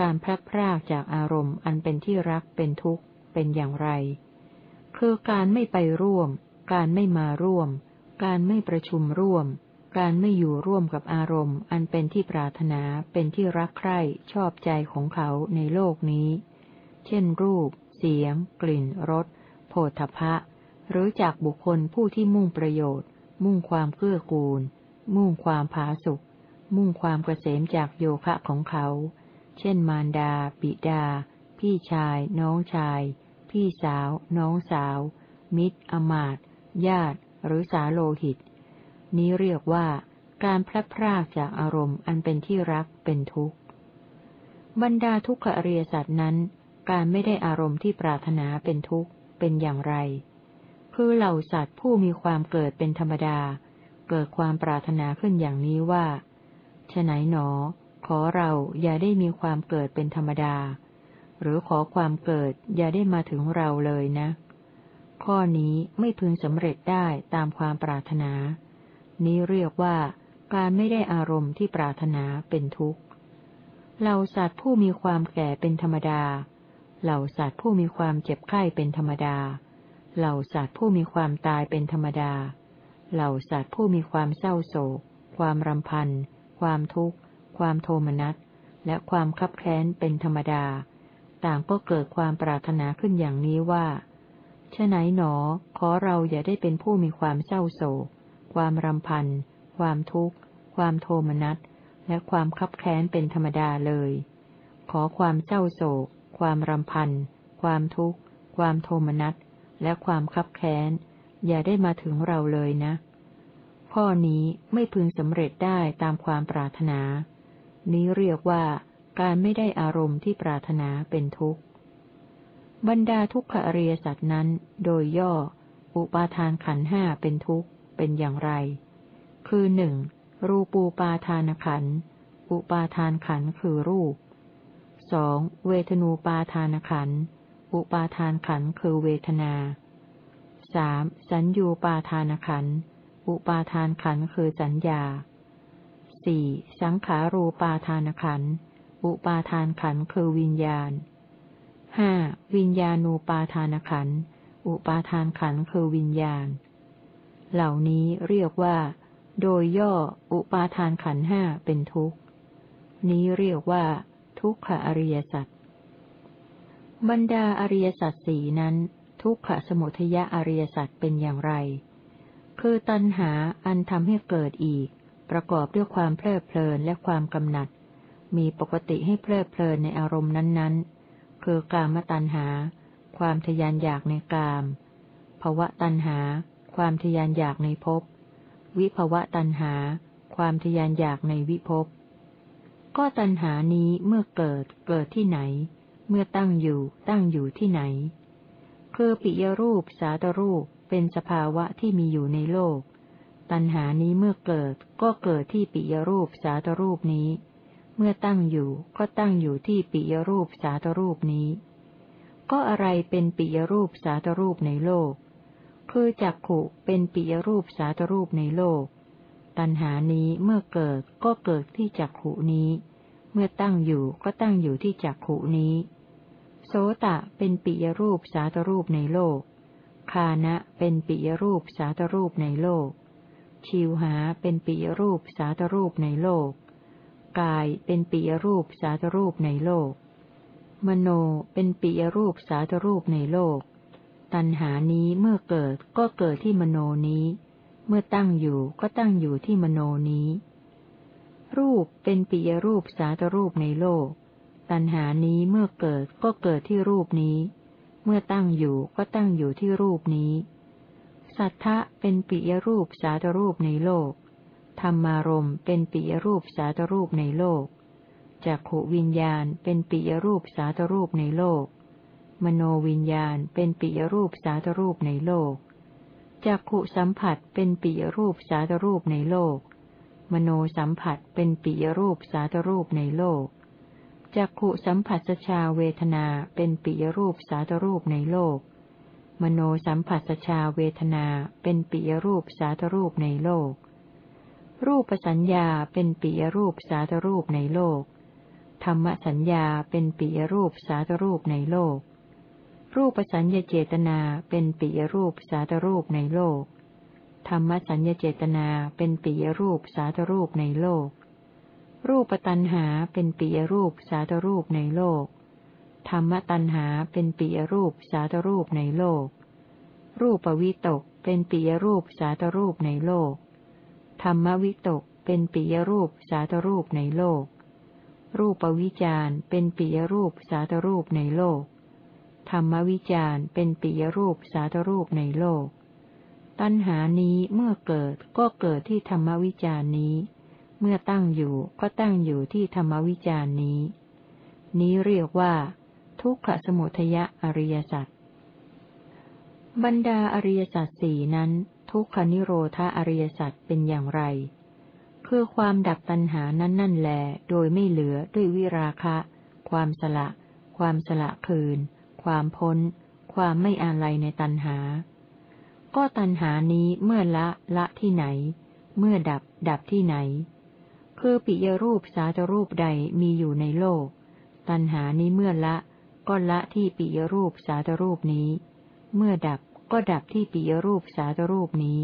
Speaker 1: การพลัดพรากจากอารมณ์อันเป็นที่รักเป็นทุกข์เป็นอย่างไร คือการไม่ไปร่วม การไม่มาร่วม การไม่ประชุมร่วม การไม่อยู่ร่วมกับอารมณ์ อันเป็นที่ปรารถนาเป็นที่รักใคร่ชอบใจของเขาในโลกนี้ เช่น รูป เสียง กลิ่นรสโผฏฐะหรือจากบุคคลผู้ที่มุ่งประโยชน์ มุ่งความเกื้อกูล มุ่งความผาสุกมุ่งความเกษมจากโยคะของเขา เช่น มารดา บิดา พี่ชาย น้องชาย พี่สาว น้องสาว มิตร อมาตญาติ หรือสาโลหิต นี้เรียกว่า การพลัดพรากจากอารมณ์อันเป็นที่รักเป็นทุกข์ บรรดาทุกขอริยสัตว์นั้น การไม่ได้อารมณ์ที่ปรารถนาเป็นทุกข์ เป็นอย่างไร คือเหล่าสัตว์ผู้มีความเกิดเป็นธรรมดา เกิดความปรารถนาขึ้นอย่างนี้ว่าฉไหนหนอ ขอเราอย่าได้มีความเกิดเป็นธรรมดา หรือขอความเกิดอย่าได้มาถึงเราเลยนะ ข้อนี้ไม่พึงสำเร็จได้ตามความปรารถนา นี้เรียกว่าการไม่ได้อารมณ์ที่ปรารถนาเป็นทุกข์ เหล่าสัตว์ผู้มีความแก่เป็นธรรมดา เหล่าสัตว์ผู้มีความเจ็บไข้เป็นธรรมดา เหล่าสัตว์ผู้มีความตายเป็นธรรมดา เหล่าสัตว์ผู้มีความเศร้าโศก ความรำพัน ความทุกข์ ความโทมนัส และความคับแค้นเป็นธรรมดา ต่างก็เกิดความปรารถนาขึ้นอย่างนี้ว่าฉไหนหนอ ขอเราอย่าได้เป็นผู้มีความเศร้าโศก ความรำพัน ความทุกข์ ความโทมนัส และความคับแค้นเป็นธรรมดาเลย ขอความเศร้าโศก ความรำพัน ความทุกข์ ความโทมนัส และความคับแค้น อย่าได้มาถึงเราเลยนะ ข้อนี้ไม่พึงสำเร็จได้ตามความปรารถนา นี้เรียกว่า การไม่ได้อารมณ์ที่ปรารถนาเป็นทุกข์ บรรดาทุกขอริยสัตว์นั้น โดยย่อ อุปาทานขันห้าเป็นทุกข์ เป็นอย่างไร คือหนึ่งรูปูปาทานขัน อุปาทานขันคือรูปสองเวทนูปาทานขัน อุปาทานขันคือเวทนาสามสัญญูปาทานขัน อุปาทานขันคือสัญญาสี่สังขารูปาทานขัน อุปาทานขันคือวิญญาณห้าวิญญาณูปาทานขัน อุปาทานขันคือวิญญาณ เหล่านี้เรียกว่า โดยย่ออุปาทานขันห้าเป็นทุกข์ นี้เรียกว่า ทุกขอริยสัจบรรดาอริยสัจสี่นั้น ทุกขสมุทยอริยสัจเป็นอย่างไร คือตัณหาอันทำให้เกิดอีก ประกอบด้วยความเพลิดเพลินและความกำหนัด มีปกติให้เพลิดเพลินในอารมณ์นั้นๆ คือกามตัณหา ความทยานอยากในกามภวะตัณหา ความทยานอยากในภพ วิภวะตัณหา ความทยานอยากในวิภพ ก็ตัณหานี้เมื่อเกิดเกิดที่ไหน เมื่อตั้งอยู่ตั้งอยู่ที่ไหน คือปิยรูปสาตรูปเป็นสภาวะที่มีอยู่ในโลก ตัณหานี้เมื่อเกิดก็เกิดที่ปิยรูปสาตรูปนี้ เมื่อตั้งอยู่ก็ตั้งอยู่ที่ปิยรูปสาตรูปนี้ ก็อะไรเป็นปิยรูปสาตรูปในโลก คือจักขุเป็นปิยรูปสาตรูปในโลก ตัณหานี้เมื่อเกิดก็เกิดที่จักขุนี้ เมื่อตั้งอยู่ก็ตั้งอยู่ที่จักขุนี้ โสตะเป็นปิยรูปสาตรูปในโลก คานะเป็นปิยรูปสาตรูปในโลก ชิวหาเป็นปิยรูปสาตรูปในโลก กายเป็นปิยรูปสาตรูปในโลก มโนเป็นปิยรูปสาตรูปในโลก ตัณหานี้เมื่อเกิดก็เกิดที่มโนนี้ เมื่อตั้งอยู่ก็ตั้งอยู่ที่มโนนี้ รูปเป็นปิยรูปสาตรูปในโลก ตัณหานี้เมื่อเกิดก็เกิดที่รูปนี้ เมื่อตั้งอยู่ก็ตั้งอยู่ที่รูปนี้ สัทธะเป็นปิยรูปสาตรูปในโลก ธรรมารมเป็นปิยรูปสาตรูปในโลก จักขวิญญาณเป็นปิยรูปสาตรูปในโลก มโนวิญญาณเป็นปิยรูปสาตรูปในโลก จักขุสัมผัสเป็นปิยรูปสาตรูปในโลก มโนสัมผัสเป็นปิยรูปสาตรูปในโลก จักขุสัมผัสสชาเวทนาเป็นปิยรูปสาตรูปในโลกมโนสัมผัสสชาเวทนาเป็นปิยรูปสาตรูปในโลก รูปสัญญาเป็นปิยรูปสาตรูปในโลก ธรรมสัญญาเป็นปิยรูปสาตรูปในโลก รูปสัญญเจตนาเป็นปิยรูปสาตรูปในโลก ธรรมสัญญเจตนาเป็นปิยรูปสาตรูปในโลก รูปตัณหาเป็นปิยรูปสาตรูปในโลก ธรรมตัณหาเป็นปิยรูปสาตรูปในโลก รูปวิตกเป็นปิยรูปสาตรูปในโลก รรมวิตกเป็นปิยรูปสาตรูปในโลก รูปวิจารเป็นปิยรูปสาตรูปในโลก ธรรมวิจารเป็นปิยรูปสาธรูปในโลก ตัณหานี้เมื่อเกิดก็เกิดที่ธรรมวิจารนี้ เมื่อตั้งอยู่ก็ตั้งอยู่ที่ธรรมวิจารนี้ นี้เรียกว่า ทุกขสมุทยะอริยสัจบรรดาอริยสัจสี่นั้น ทุกขนิโรธาอริยสัจเป็นอย่างไร คือความดับตัณหานั้นนั่นแล โดยไม่เหลือด้วยวิราคะ ความสละ ความสละคืน ความพ้น ความไม่อาลัยในตัณหา ก็ตัณหานี้เมื่อละละที่ไหน เมื่อดับดับที่ไหน คือปิยรูปสาจรูปใดมีอยู่ในโลก ตัณหานี้เมื่อละ ก็ละที่ปิยรูปสาจรูปนี้ เมื่อดับ ก็ดับที่ปิยรูปสาจรูปนี้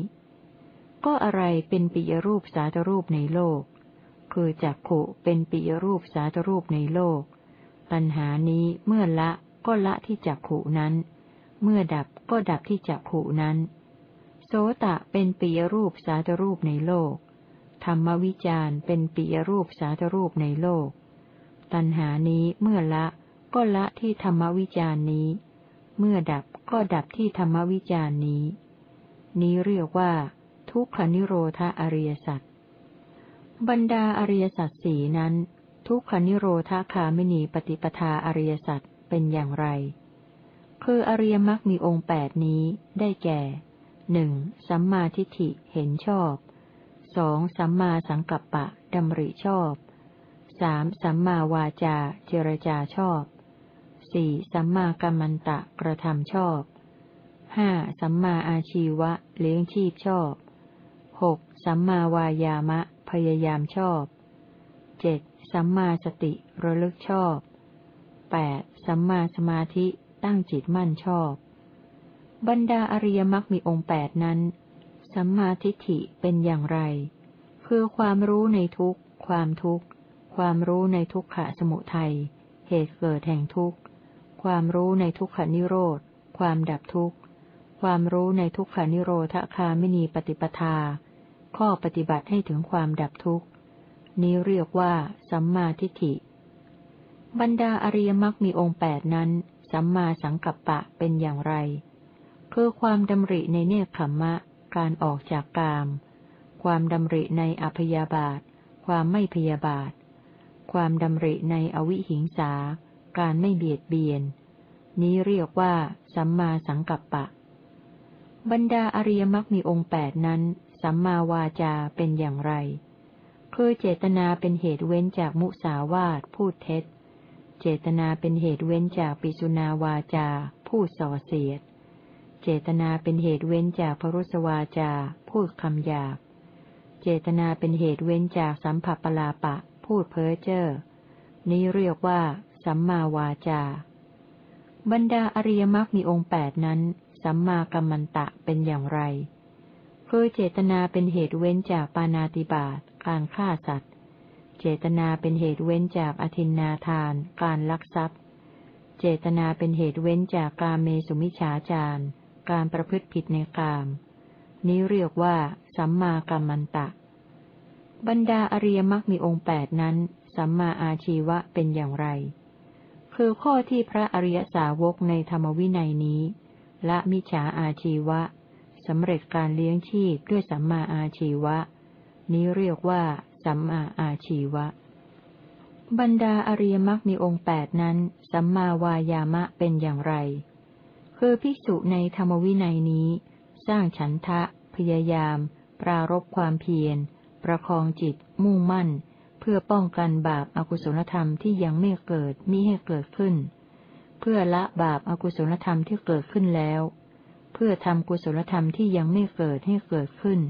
Speaker 1: ก็อะไรเป็นปิยรูปสาจรูปในโลก คือจักขุเป็นปิยรูปสาจรูปในโลกตัณหานี้เมื่อละก็ละที่จักขุนั้น เมื่อดับก็ดับที่จักขุนั้น โสตะเป็นปียรูปสาตรูปในโลก ธรรมวิจารเป็นปียรูปสาตรูปในโลก ตัณหานี้เมื่อละก็ละที่ธรรมวิจารนี้ เมื่อดับ ก็ดับที่ธรรมวิจารนี้ นี้เรียกว่า ทุกขนิโรธาอริยสัจบรรดาอริยสัจสี่นั้น ทุกขนิโรธาคามินีปฏิปทาอริยสัจเป็นอย่างไร คืออริยมรรคมีองค์แปดนี้ได้แก่หนึ่งสัมมาทิฏฐิเห็นชอบสองสัมมาสังกัปปะดำริชอบสามสัมมาวาจาเจรจาชอบ สี่สัมมากัมมันตะกระทำชอบห้าสัมมาอาชีวะเลี้ยงชีพชอบหกสัมมาวายามะ พยายามชอบเจ็ดสัมมาสติระลึกชอบแปดสัมมาสมาธิตั้งจิตมั่นชอบ บรรดาอริยมรรคมีองค์แปดนั้น สัมมาทิฏฐิเป็นอย่างไร คือความรู้ในทุกความทุกข์ ความรู้ในทุกขะสมุทัย เหตุเกิดแห่งทุกข์ ความรู้ในทุกขนิโรธ ความดับทุกข์ ความรู้ในทุกขานิโรธคามินีปฏิปทา ข้อปฏิบัติให้ถึงความดับทุกข์ นี้เรียกว่า สัมมาทิฏฐิ บรรดาอริยมรรคมีองค์แปดนั้น สัมมาสังกัปปะเป็นอย่างไร คือความดำริในเนคขมมะ การออกจากกาม ความดำริในอภยาบาท ความไม่พยาบาท ความดำริในอวิหิงสา การไม่เบียดเบียน นี้เรียกว่า สัมมาสังกัปปะ บรรดาอริยมรรคมีองค์แปดนั้น สัมมาวาจาเป็นอย่างไร คือเจตนาเป็นเหตุเว้นจากมุสาวาทพูดเท็จ เจตนาเป็นเหตุเว้นจากปิสุนาวาจา พูดส่อเสียด เจตนาเป็นเหตุเว้นจากพรุสวาจา พูดคำหยาบ เจตนาเป็นเหตุเว้นจากสัมผัสปลาปะ พูดเพ้อเจ้อนี้เรียกว่า สัมมาวาจา บรรดาอริยมรรคมีองค์แปดนั้น สัมมากัมมันตะเป็นอย่างไร คือเจตนาเป็นเหตุเว้นจากปานาติบาตการฆ่าสัตว์ เจตนาเป็นเหตุเว้นจากอธินนาทาน การลักทรัพย์ เจตนาเป็นเหตุเว้นจากกาเมสุมิฉาจารการประพฤติผิดในกาม นี้เรียกว่า สัมมากัมมันตะ บรรดาอริยมรรคมีองค์แปดนั้น สัมมาอาชีวะเป็นอย่างไร คือข้อที่พระอริยสาวกในธรรมวินัยนี้ ละมิจฉาอาชีวะสำเร็จการเลี้ยงชีพด้วยสัมมาอาชีวะ นี้เรียกว่า สัมมาอาชีวะ บรรดาอริยมรรคมีองค์แปดนั้น สัมมาวายามะเป็นอย่างไร คือภิกษุในธรรมวินัยนี้ สร้างฉันทะ พยายาม ปรารบความเพียร ประคองจิต มุ่งมั่น เพื่อป้องกันบาปอากุศลธรรมที่ยังไม่เกิดมิให้เกิดขึ้น เพื่อละบาปอากุศลธรรมที่เกิดขึ้นแล้ว เพื่อทำกุศลธรรมที่ยังไม่เกิดให้เกิดขึ้น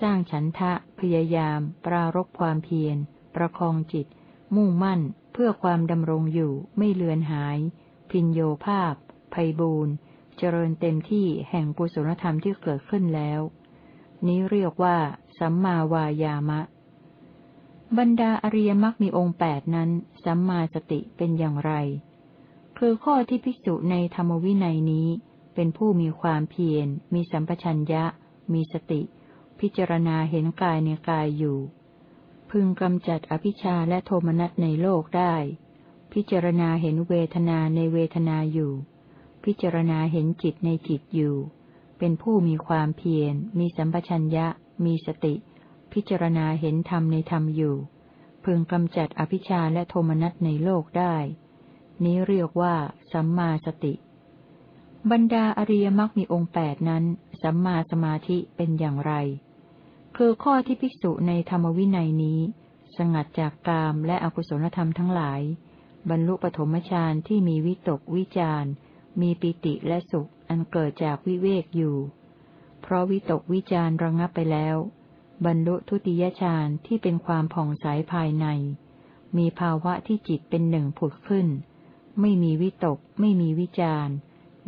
Speaker 1: สร้างฉันทะ พยายาม ปรารบความเพียร ประคองจิต มุ่งมั่น เพื่อความดำรงอยู่ไม่เลือนหาย พินโยภาพภัยบูนเจริญเต็มที่แห่งกุศลธรรมที่เกิดขึ้นแล้ว นี้เรียกว่า สัมมาวายามะ บรรดาอริยมรรคมีองค์แปดนั้น สัมมาสติเป็นอย่างไร คือข้อที่ภิกษุในธรรมวินัยนี้ เป็นผู้มีความเพียร มีสัมปชัญญะ มีสติ พิจารณาเห็นกายในกายอยู่ พึงกำจัดอภิชาและโทมนัสในโลกได้ พิจารณาเห็นเวทนาในเวทนาอยู่ พิจารณาเห็นจิตในจิตอยู่ เป็นผู้มีความเพียร มีสัมปชัญญะ มีสติ พิจารณาเห็นธรรมในธรรมอยู่ พึงกำจัดอภิชาและโทมนัสในโลกได้ นี้เรียกว่า สัมมาสติ บรรดาอริยมรรคมีองค์แปดนั้น สัมมาสมาธิเป็นอย่างไร คือข้อที่ภิกษุในธรรมวินัยนี้ สงัดจากกามและอกุศลธรรมทั้งหลาย บรรลุปฐมฌานที่มีวิตกวิจารมีปิติและสุขอันเกิดจากวิเวกอยู่ เพราะวิตกวิจารระงับไปแล้ว บรรลุทุติยฌานที่เป็นความผ่องใสภายใน มีภาวะที่จิตเป็นหนึ่งผุดขึ้น ไม่มีวิตก ไม่มีวิจาร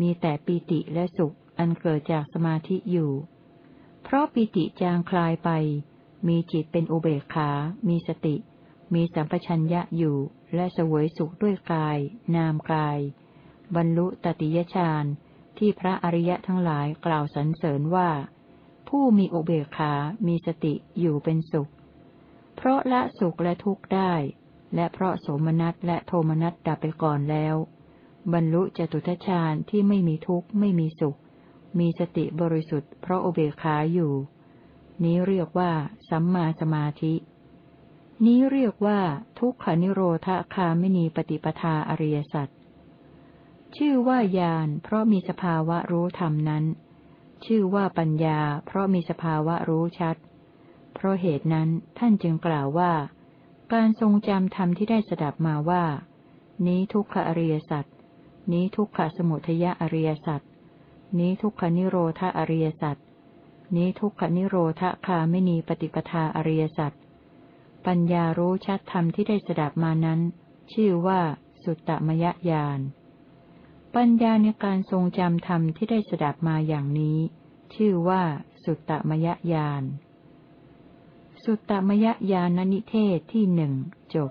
Speaker 1: มีแต่ปีติและสุขอันเกิดจากสมาธิอยู่ เพราะปีติจางคลายไป มีจิตเป็นอุเบกขา มีสติ มีสัมปชัญญะอยู่ และสวยสุขด้วยกาย นามกาย บรรลุตติยฌานที่พระอริยะทั้งหลายกล่าวสรรเสริญว่า ผู้มีอุเบกขา มีสติอยู่เป็นสุข เพราะละสุขและทุกข์ได้ และเพราะโสมนัสและโทมนัสดับไปก่อนแล้ว บรรลุจตุทชาญที่ไม่มีทุกข์ไม่มีสุข มีสติบริสุทธิ์เพราะอุเบกขาอยู่ นี้เรียกว่า สัมมาสมาธิ นี้เรียกว่า ทุกขานิโรธคาไม่มีปฏิปทาอริยสัจชื่อว่าญาณเพราะมีสภาวะรู้ธรรมนั้น ชื่อว่าปัญญา เพราะมีสภาวะรู้ชัด เพราะเหตุนั้นท่านจึงกล่าวว่า การทรงจำธรรมที่ได้สดับมาว่า นี้ทุกขอริยสัจนี้ทุกขสมุทยอริยสัจนี้ทุกขนิโรธอริยสัจนี้ทุกขนิโรธคาไม่มีปฏิปทาอริยสัจปัญญารู้ชัดธรรมที่ได้สดับมานั้น ชื่อว่าสุตตมยญาณ ปัญญาในการทรงจำธรรมที่ได้สดับมาอย่างนี้ ชื่อว่า สุตตมยญาณ สุตตมยญาณนิเทศที่หนึ่งจบ